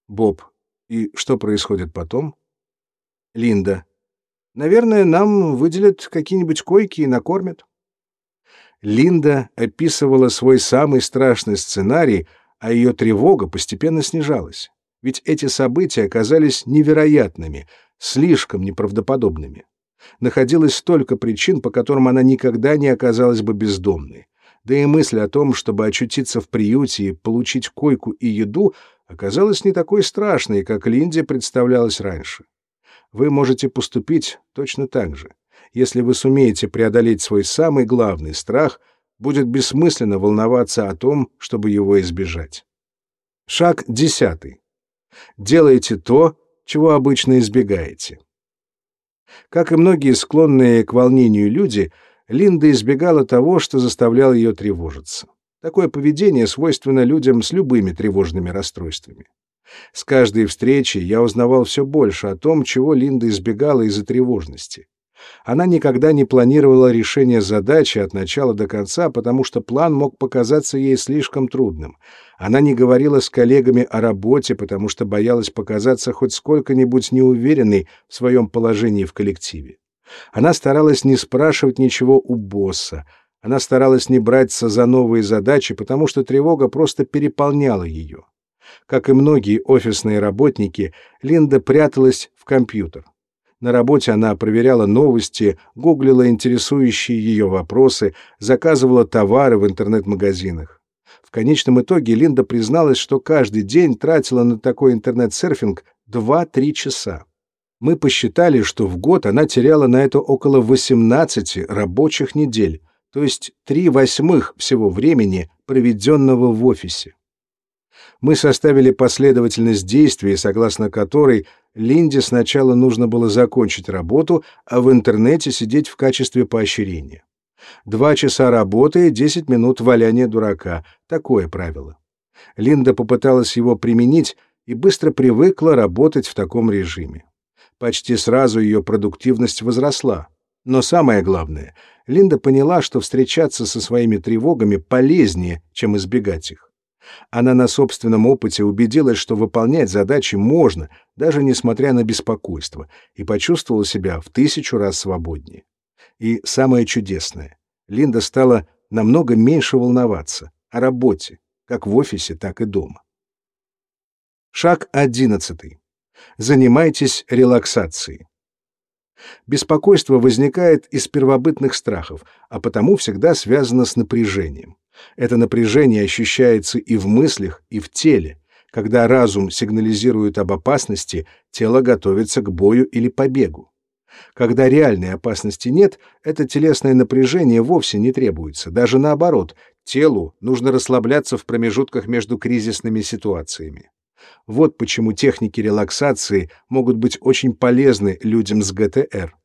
Боб. И что происходит потом? Линда. Наверное, нам выделят какие-нибудь койки и накормят. Линда описывала свой самый страшный сценарий, а ее тревога постепенно снижалась. Ведь эти события оказались невероятными, слишком неправдоподобными. Находилось столько причин, по которым она никогда не оказалась бы бездомной. Да и мысль о том, чтобы очутиться в приюте и получить койку и еду, оказалась не такой страшной, как Линде представлялось раньше. Вы можете поступить точно так же. Если вы сумеете преодолеть свой самый главный страх, будет бессмысленно волноваться о том, чтобы его избежать. Шаг десятый. Делайте то, чего обычно избегаете. Как и многие склонные к волнению люди, Линда избегала того, что заставляло ее тревожиться. Такое поведение свойственно людям с любыми тревожными расстройствами. С каждой встречи я узнавал все больше о том, чего Линда избегала из-за тревожности. Она никогда не планировала решение задачи от начала до конца, потому что план мог показаться ей слишком трудным. Она не говорила с коллегами о работе, потому что боялась показаться хоть сколько-нибудь неуверенной в своем положении в коллективе. Она старалась не спрашивать ничего у босса, она старалась не браться за новые задачи, потому что тревога просто переполняла ее. Как и многие офисные работники, Линда пряталась в компьютер. На работе она проверяла новости, гуглила интересующие ее вопросы, заказывала товары в интернет-магазинах. В конечном итоге Линда призналась, что каждый день тратила на такой интернет-серфинг 2-3 часа. Мы посчитали, что в год она теряла на это около 18 рабочих недель, то есть три восьмых всего времени, проведенного в офисе. Мы составили последовательность действий, согласно которой Линде сначала нужно было закончить работу, а в интернете сидеть в качестве поощрения. Два часа работы и десять минут валяния дурака. Такое правило. Линда попыталась его применить и быстро привыкла работать в таком режиме. Почти сразу ее продуктивность возросла. Но самое главное, Линда поняла, что встречаться со своими тревогами полезнее, чем избегать их. Она на собственном опыте убедилась, что выполнять задачи можно, даже несмотря на беспокойство, и почувствовала себя в тысячу раз свободнее. И самое чудесное, Линда стала намного меньше волноваться о работе, как в офисе, так и дома. Шаг одиннадцатый. Занимайтесь релаксацией. Беспокойство возникает из первобытных страхов, а потому всегда связано с напряжением. Это напряжение ощущается и в мыслях, и в теле. Когда разум сигнализирует об опасности, тело готовится к бою или побегу. Когда реальной опасности нет, это телесное напряжение вовсе не требуется. Даже наоборот, телу нужно расслабляться в промежутках между кризисными ситуациями. Вот почему техники релаксации могут быть очень полезны людям с ГТР.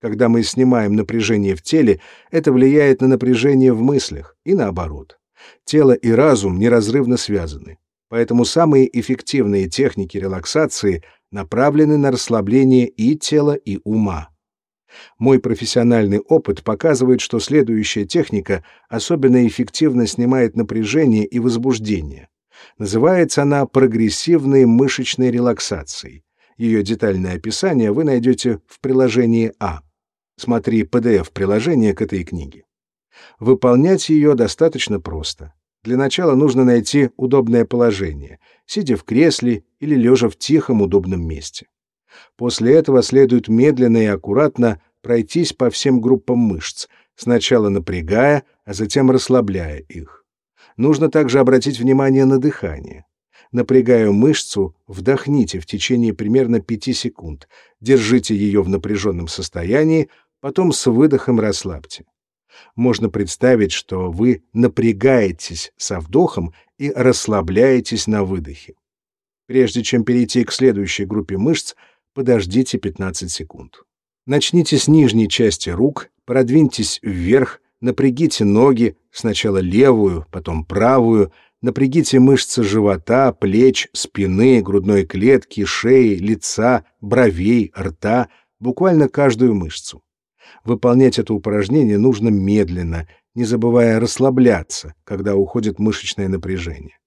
Когда мы снимаем напряжение в теле, это влияет на напряжение в мыслях и наоборот. Тело и разум неразрывно связаны. Поэтому самые эффективные техники релаксации направлены на расслабление и тела, и ума. Мой профессиональный опыт показывает, что следующая техника особенно эффективно снимает напряжение и возбуждение. Называется она прогрессивной мышечной релаксацией. Ее детальное описание вы найдете в приложении А. Смотри PDF-приложение к этой книге. Выполнять ее достаточно просто. Для начала нужно найти удобное положение, сидя в кресле или лежа в тихом удобном месте. После этого следует медленно и аккуратно пройтись по всем группам мышц, сначала напрягая, а затем расслабляя их. Нужно также обратить внимание на дыхание. Напрягая мышцу, вдохните в течение примерно 5 секунд, держите ее в напряженном состоянии, потом с выдохом расслабьте. Можно представить, что вы напрягаетесь со вдохом и расслабляетесь на выдохе. Прежде чем перейти к следующей группе мышц, подождите 15 секунд. Начните с нижней части рук, продвиньтесь вверх, Напрягите ноги, сначала левую, потом правую, напрягите мышцы живота, плеч, спины, грудной клетки, шеи, лица, бровей, рта, буквально каждую мышцу. Выполнять это упражнение нужно медленно, не забывая расслабляться, когда уходит мышечное напряжение.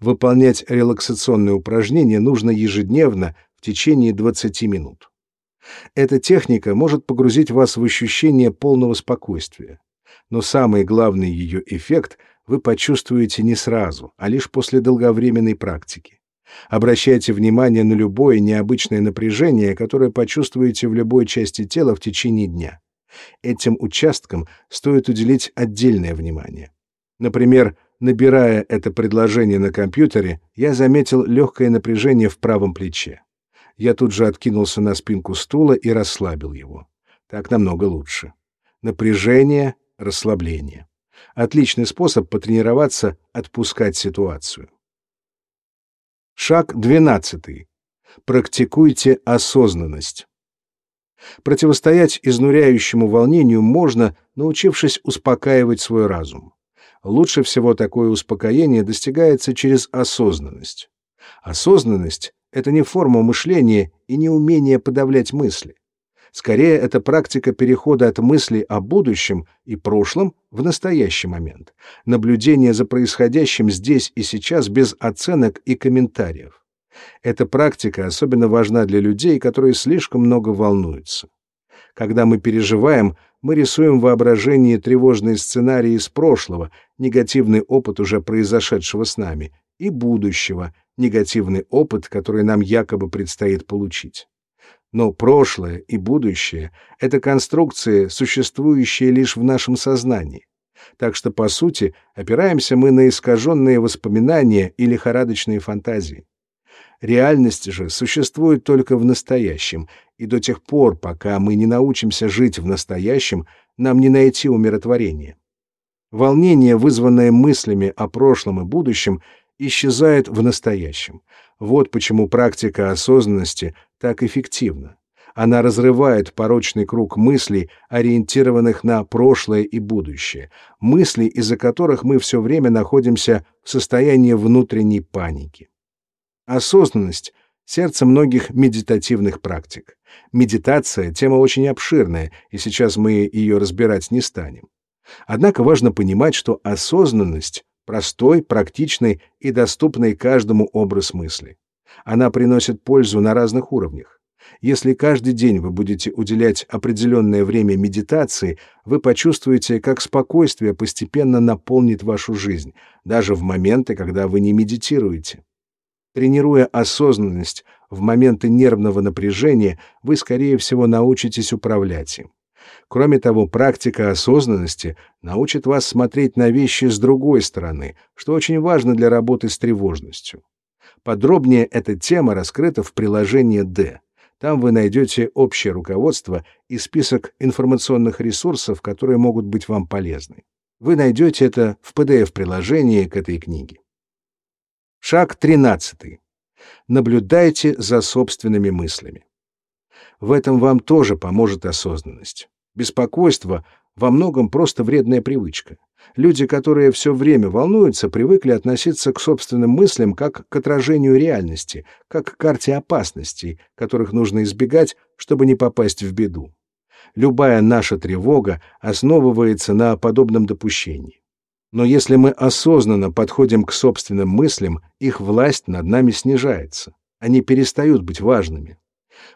Выполнять релаксационные упражнения нужно ежедневно в течение 20 минут. Эта техника может погрузить вас в ощущение полного спокойствия но самый главный ее эффект вы почувствуете не сразу, а лишь после долговременной практики. Обращайте внимание на любое необычное напряжение, которое почувствуете в любой части тела в течение дня. Этим участкам стоит уделить отдельное внимание. Например, набирая это предложение на компьютере, я заметил легкое напряжение в правом плече. Я тут же откинулся на спинку стула и расслабил его. Так намного лучше. Напряжение расслабление. Отличный способ потренироваться отпускать ситуацию. Шаг 12. Практикуйте осознанность. Противостоять изнуряющему волнению можно, научившись успокаивать свой разум. Лучше всего такое успокоение достигается через осознанность. Осознанность — это не форма мышления и не умение подавлять мысли. Скорее, это практика перехода от мыслей о будущем и прошлом в настоящий момент, наблюдение за происходящим здесь и сейчас без оценок и комментариев. Эта практика особенно важна для людей, которые слишком много волнуются. Когда мы переживаем, мы рисуем в воображении тревожные сценарии из прошлого, негативный опыт уже произошедшего с нами, и будущего, негативный опыт, который нам якобы предстоит получить. Но прошлое и будущее — это конструкции, существующие лишь в нашем сознании. Так что, по сути, опираемся мы на искаженные воспоминания и лихорадочные фантазии. Реальность же существует только в настоящем, и до тех пор, пока мы не научимся жить в настоящем, нам не найти умиротворения. Волнение, вызванное мыслями о прошлом и будущем, исчезает в настоящем. Вот почему практика осознанности так эффективна. Она разрывает порочный круг мыслей, ориентированных на прошлое и будущее, мысли, из-за которых мы все время находимся в состоянии внутренней паники. Осознанность — сердце многих медитативных практик. Медитация — тема очень обширная, и сейчас мы ее разбирать не станем. Однако важно понимать, что осознанность — простой, практичный и доступный каждому образ мысли. Она приносит пользу на разных уровнях. Если каждый день вы будете уделять определенное время медитации, вы почувствуете, как спокойствие постепенно наполнит вашу жизнь, даже в моменты, когда вы не медитируете. Тренируя осознанность в моменты нервного напряжения, вы, скорее всего, научитесь управлять им. Кроме того, практика осознанности научит вас смотреть на вещи с другой стороны, что очень важно для работы с тревожностью. Подробнее эта тема раскрыта в приложении «Д». Там вы найдете общее руководство и список информационных ресурсов, которые могут быть вам полезны. Вы найдете это в PDF-приложении к этой книге. Шаг 13. Наблюдайте за собственными мыслями. В этом вам тоже поможет осознанность. Беспокойство во многом просто вредная привычка. Люди, которые все время волнуются, привыкли относиться к собственным мыслям как к отражению реальности, как к карте опасностей, которых нужно избегать, чтобы не попасть в беду. Любая наша тревога основывается на подобном допущении. Но если мы осознанно подходим к собственным мыслям, их власть над нами снижается. Они перестают быть важными.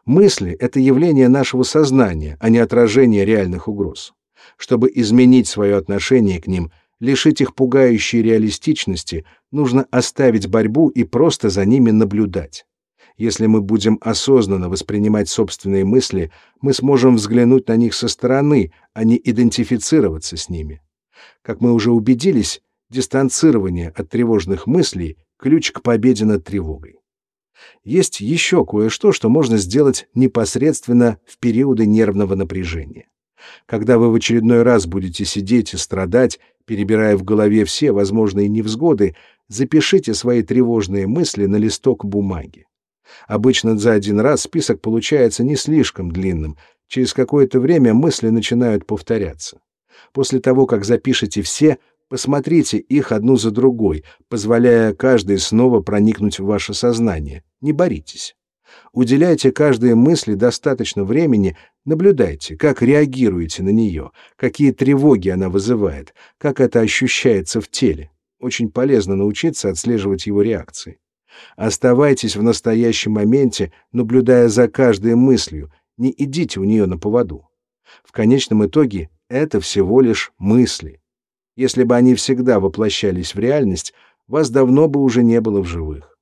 Мысли — это явление нашего сознания, а не отражение реальных угроз чтобы изменить свое отношение к ним, лишить их пугающей реалистичности, нужно оставить борьбу и просто за ними наблюдать. Если мы будем осознанно воспринимать собственные мысли, мы сможем взглянуть на них со стороны, а не идентифицироваться с ними. Как мы уже убедились, дистанцирование от тревожных мыслей — ключ к победе над тревогой. Есть еще кое-что, что можно сделать непосредственно в периоды нервного напряжения. Когда вы в очередной раз будете сидеть и страдать, перебирая в голове все возможные невзгоды, запишите свои тревожные мысли на листок бумаги. Обычно за один раз список получается не слишком длинным, через какое-то время мысли начинают повторяться. После того, как запишете все, посмотрите их одну за другой, позволяя каждой снова проникнуть в ваше сознание. Не боритесь. Уделяйте каждой мысли достаточно времени, наблюдайте, как реагируете на нее, какие тревоги она вызывает, как это ощущается в теле. Очень полезно научиться отслеживать его реакции. Оставайтесь в настоящем моменте, наблюдая за каждой мыслью, не идите у нее на поводу. В конечном итоге это всего лишь мысли. Если бы они всегда воплощались в реальность, вас давно бы уже не было в живых.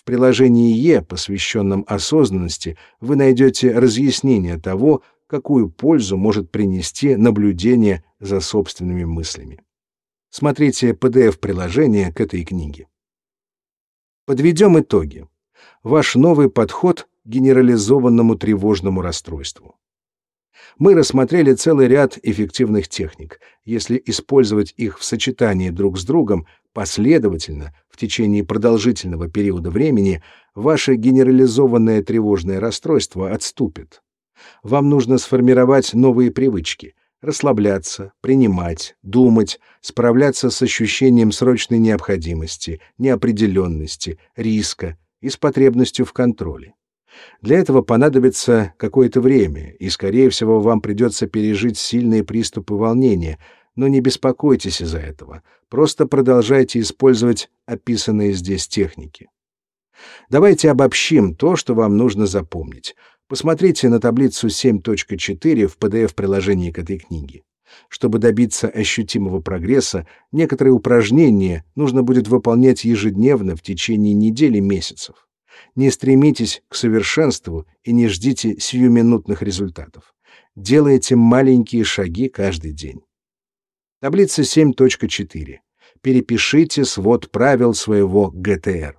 В приложении Е, посвященном осознанности, вы найдете разъяснение того, какую пользу может принести наблюдение за собственными мыслями. Смотрите PDF-приложение к этой книге. Подведем итоги. Ваш новый подход к генерализованному тревожному расстройству. Мы рассмотрели целый ряд эффективных техник. Если использовать их в сочетании друг с другом, последовательно, в течение продолжительного периода времени, ваше генерализованное тревожное расстройство отступит. Вам нужно сформировать новые привычки — расслабляться, принимать, думать, справляться с ощущением срочной необходимости, неопределенности, риска и с потребностью в контроле. Для этого понадобится какое-то время, и, скорее всего, вам придется пережить сильные приступы волнения, но не беспокойтесь из-за этого. Просто продолжайте использовать описанные здесь техники. Давайте обобщим то, что вам нужно запомнить. Посмотрите на таблицу 7.4 в PDF-приложении к этой книге. Чтобы добиться ощутимого прогресса, некоторые упражнения нужно будет выполнять ежедневно в течение недели месяцев. Не стремитесь к совершенству и не ждите сиюминутных результатов. Делайте маленькие шаги каждый день. Таблица 7.4. Перепишите свод правил своего ГТР.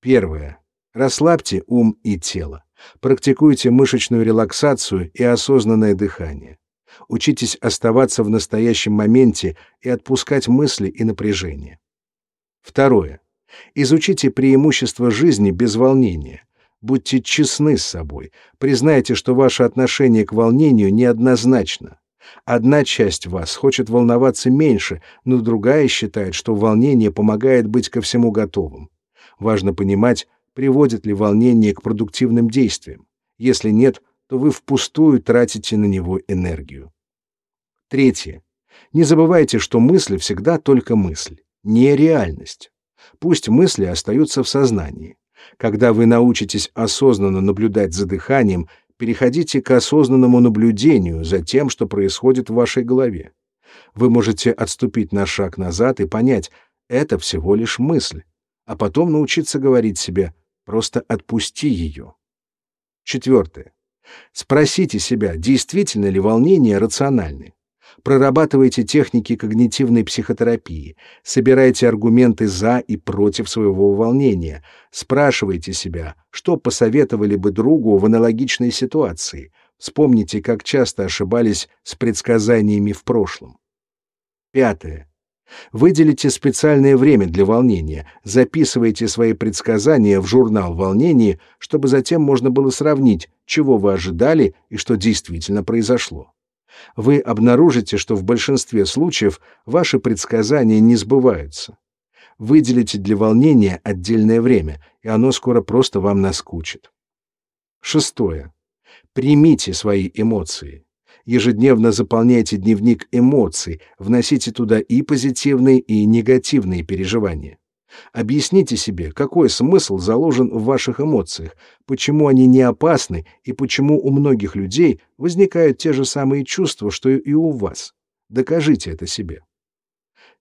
Первое. Расслабьте ум и тело. Практикуйте мышечную релаксацию и осознанное дыхание. Учитесь оставаться в настоящем моменте и отпускать мысли и напряжение. Второе. Изучите преимущества жизни без волнения. Будьте честны с собой. Признайте, что ваше отношение к волнению неоднозначно. Одна часть вас хочет волноваться меньше, но другая считает, что волнение помогает быть ко всему готовым. Важно понимать, приводит ли волнение к продуктивным действиям. Если нет, то вы впустую тратите на него энергию. Третье. Не забывайте, что мысль всегда только мысль, не реальность. Пусть мысли остаются в сознании. Когда вы научитесь осознанно наблюдать за дыханием, переходите к осознанному наблюдению за тем, что происходит в вашей голове. Вы можете отступить на шаг назад и понять, это всего лишь мысль, а потом научиться говорить себе «просто отпусти ее». Четвертое. Спросите себя, действительно ли волнения рациональны. Прорабатывайте техники когнитивной психотерапии, собирайте аргументы за и против своего волнения, спрашивайте себя, что посоветовали бы другу в аналогичной ситуации. Вспомните, как часто ошибались с предсказаниями в прошлом. Пятое. Выделите специальное время для волнения, записывайте свои предсказания в журнал волнений, чтобы затем можно было сравнить, чего вы ожидали и что действительно произошло вы обнаружите, что в большинстве случаев ваши предсказания не сбываются. Выделите для волнения отдельное время, и оно скоро просто вам наскучит. Шестое. Примите свои эмоции. Ежедневно заполняйте дневник эмоций, вносите туда и позитивные, и негативные переживания. Объясните себе, какой смысл заложен в ваших эмоциях, почему они не опасны и почему у многих людей возникают те же самые чувства, что и у вас. Докажите это себе.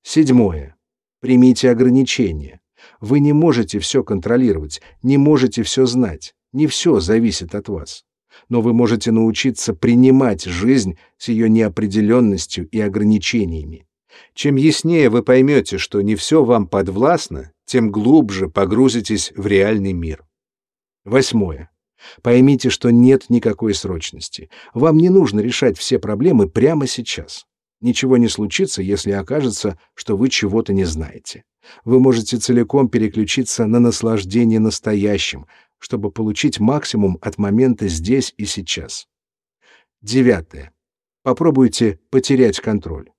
Седьмое. Примите ограничения. Вы не можете все контролировать, не можете все знать, не все зависит от вас. Но вы можете научиться принимать жизнь с ее неопределенностью и ограничениями. Чем яснее вы поймете, что не все вам подвластно, тем глубже погрузитесь в реальный мир. Восьмое. Поймите, что нет никакой срочности. Вам не нужно решать все проблемы прямо сейчас. Ничего не случится, если окажется, что вы чего-то не знаете. Вы можете целиком переключиться на наслаждение настоящим, чтобы получить максимум от момента здесь и сейчас. Девятое. Попробуйте потерять контроль.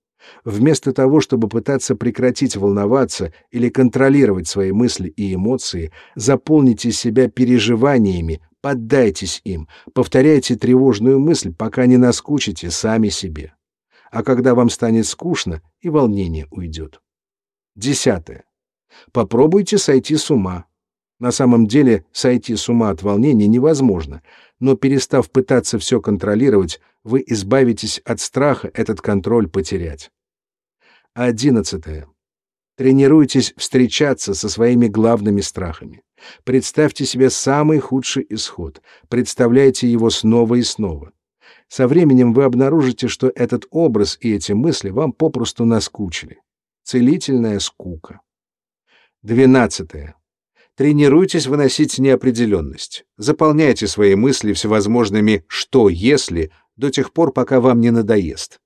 Вместо того, чтобы пытаться прекратить волноваться или контролировать свои мысли и эмоции, заполните себя переживаниями, поддайтесь им, повторяйте тревожную мысль, пока не наскучите сами себе. А когда вам станет скучно, и волнение уйдет. Десятое. Попробуйте сойти с ума. На самом деле сойти с ума от волнения невозможно, но перестав пытаться все контролировать, вы избавитесь от страха этот контроль потерять. Одиннадцатое. Тренируйтесь встречаться со своими главными страхами. Представьте себе самый худший исход, представляйте его снова и снова. Со временем вы обнаружите, что этот образ и эти мысли вам попросту наскучили. Целительная скука. Двенадцатое. Тренируйтесь выносить неопределенность. Заполняйте свои мысли всевозможными «что если» до тех пор, пока вам не надоест.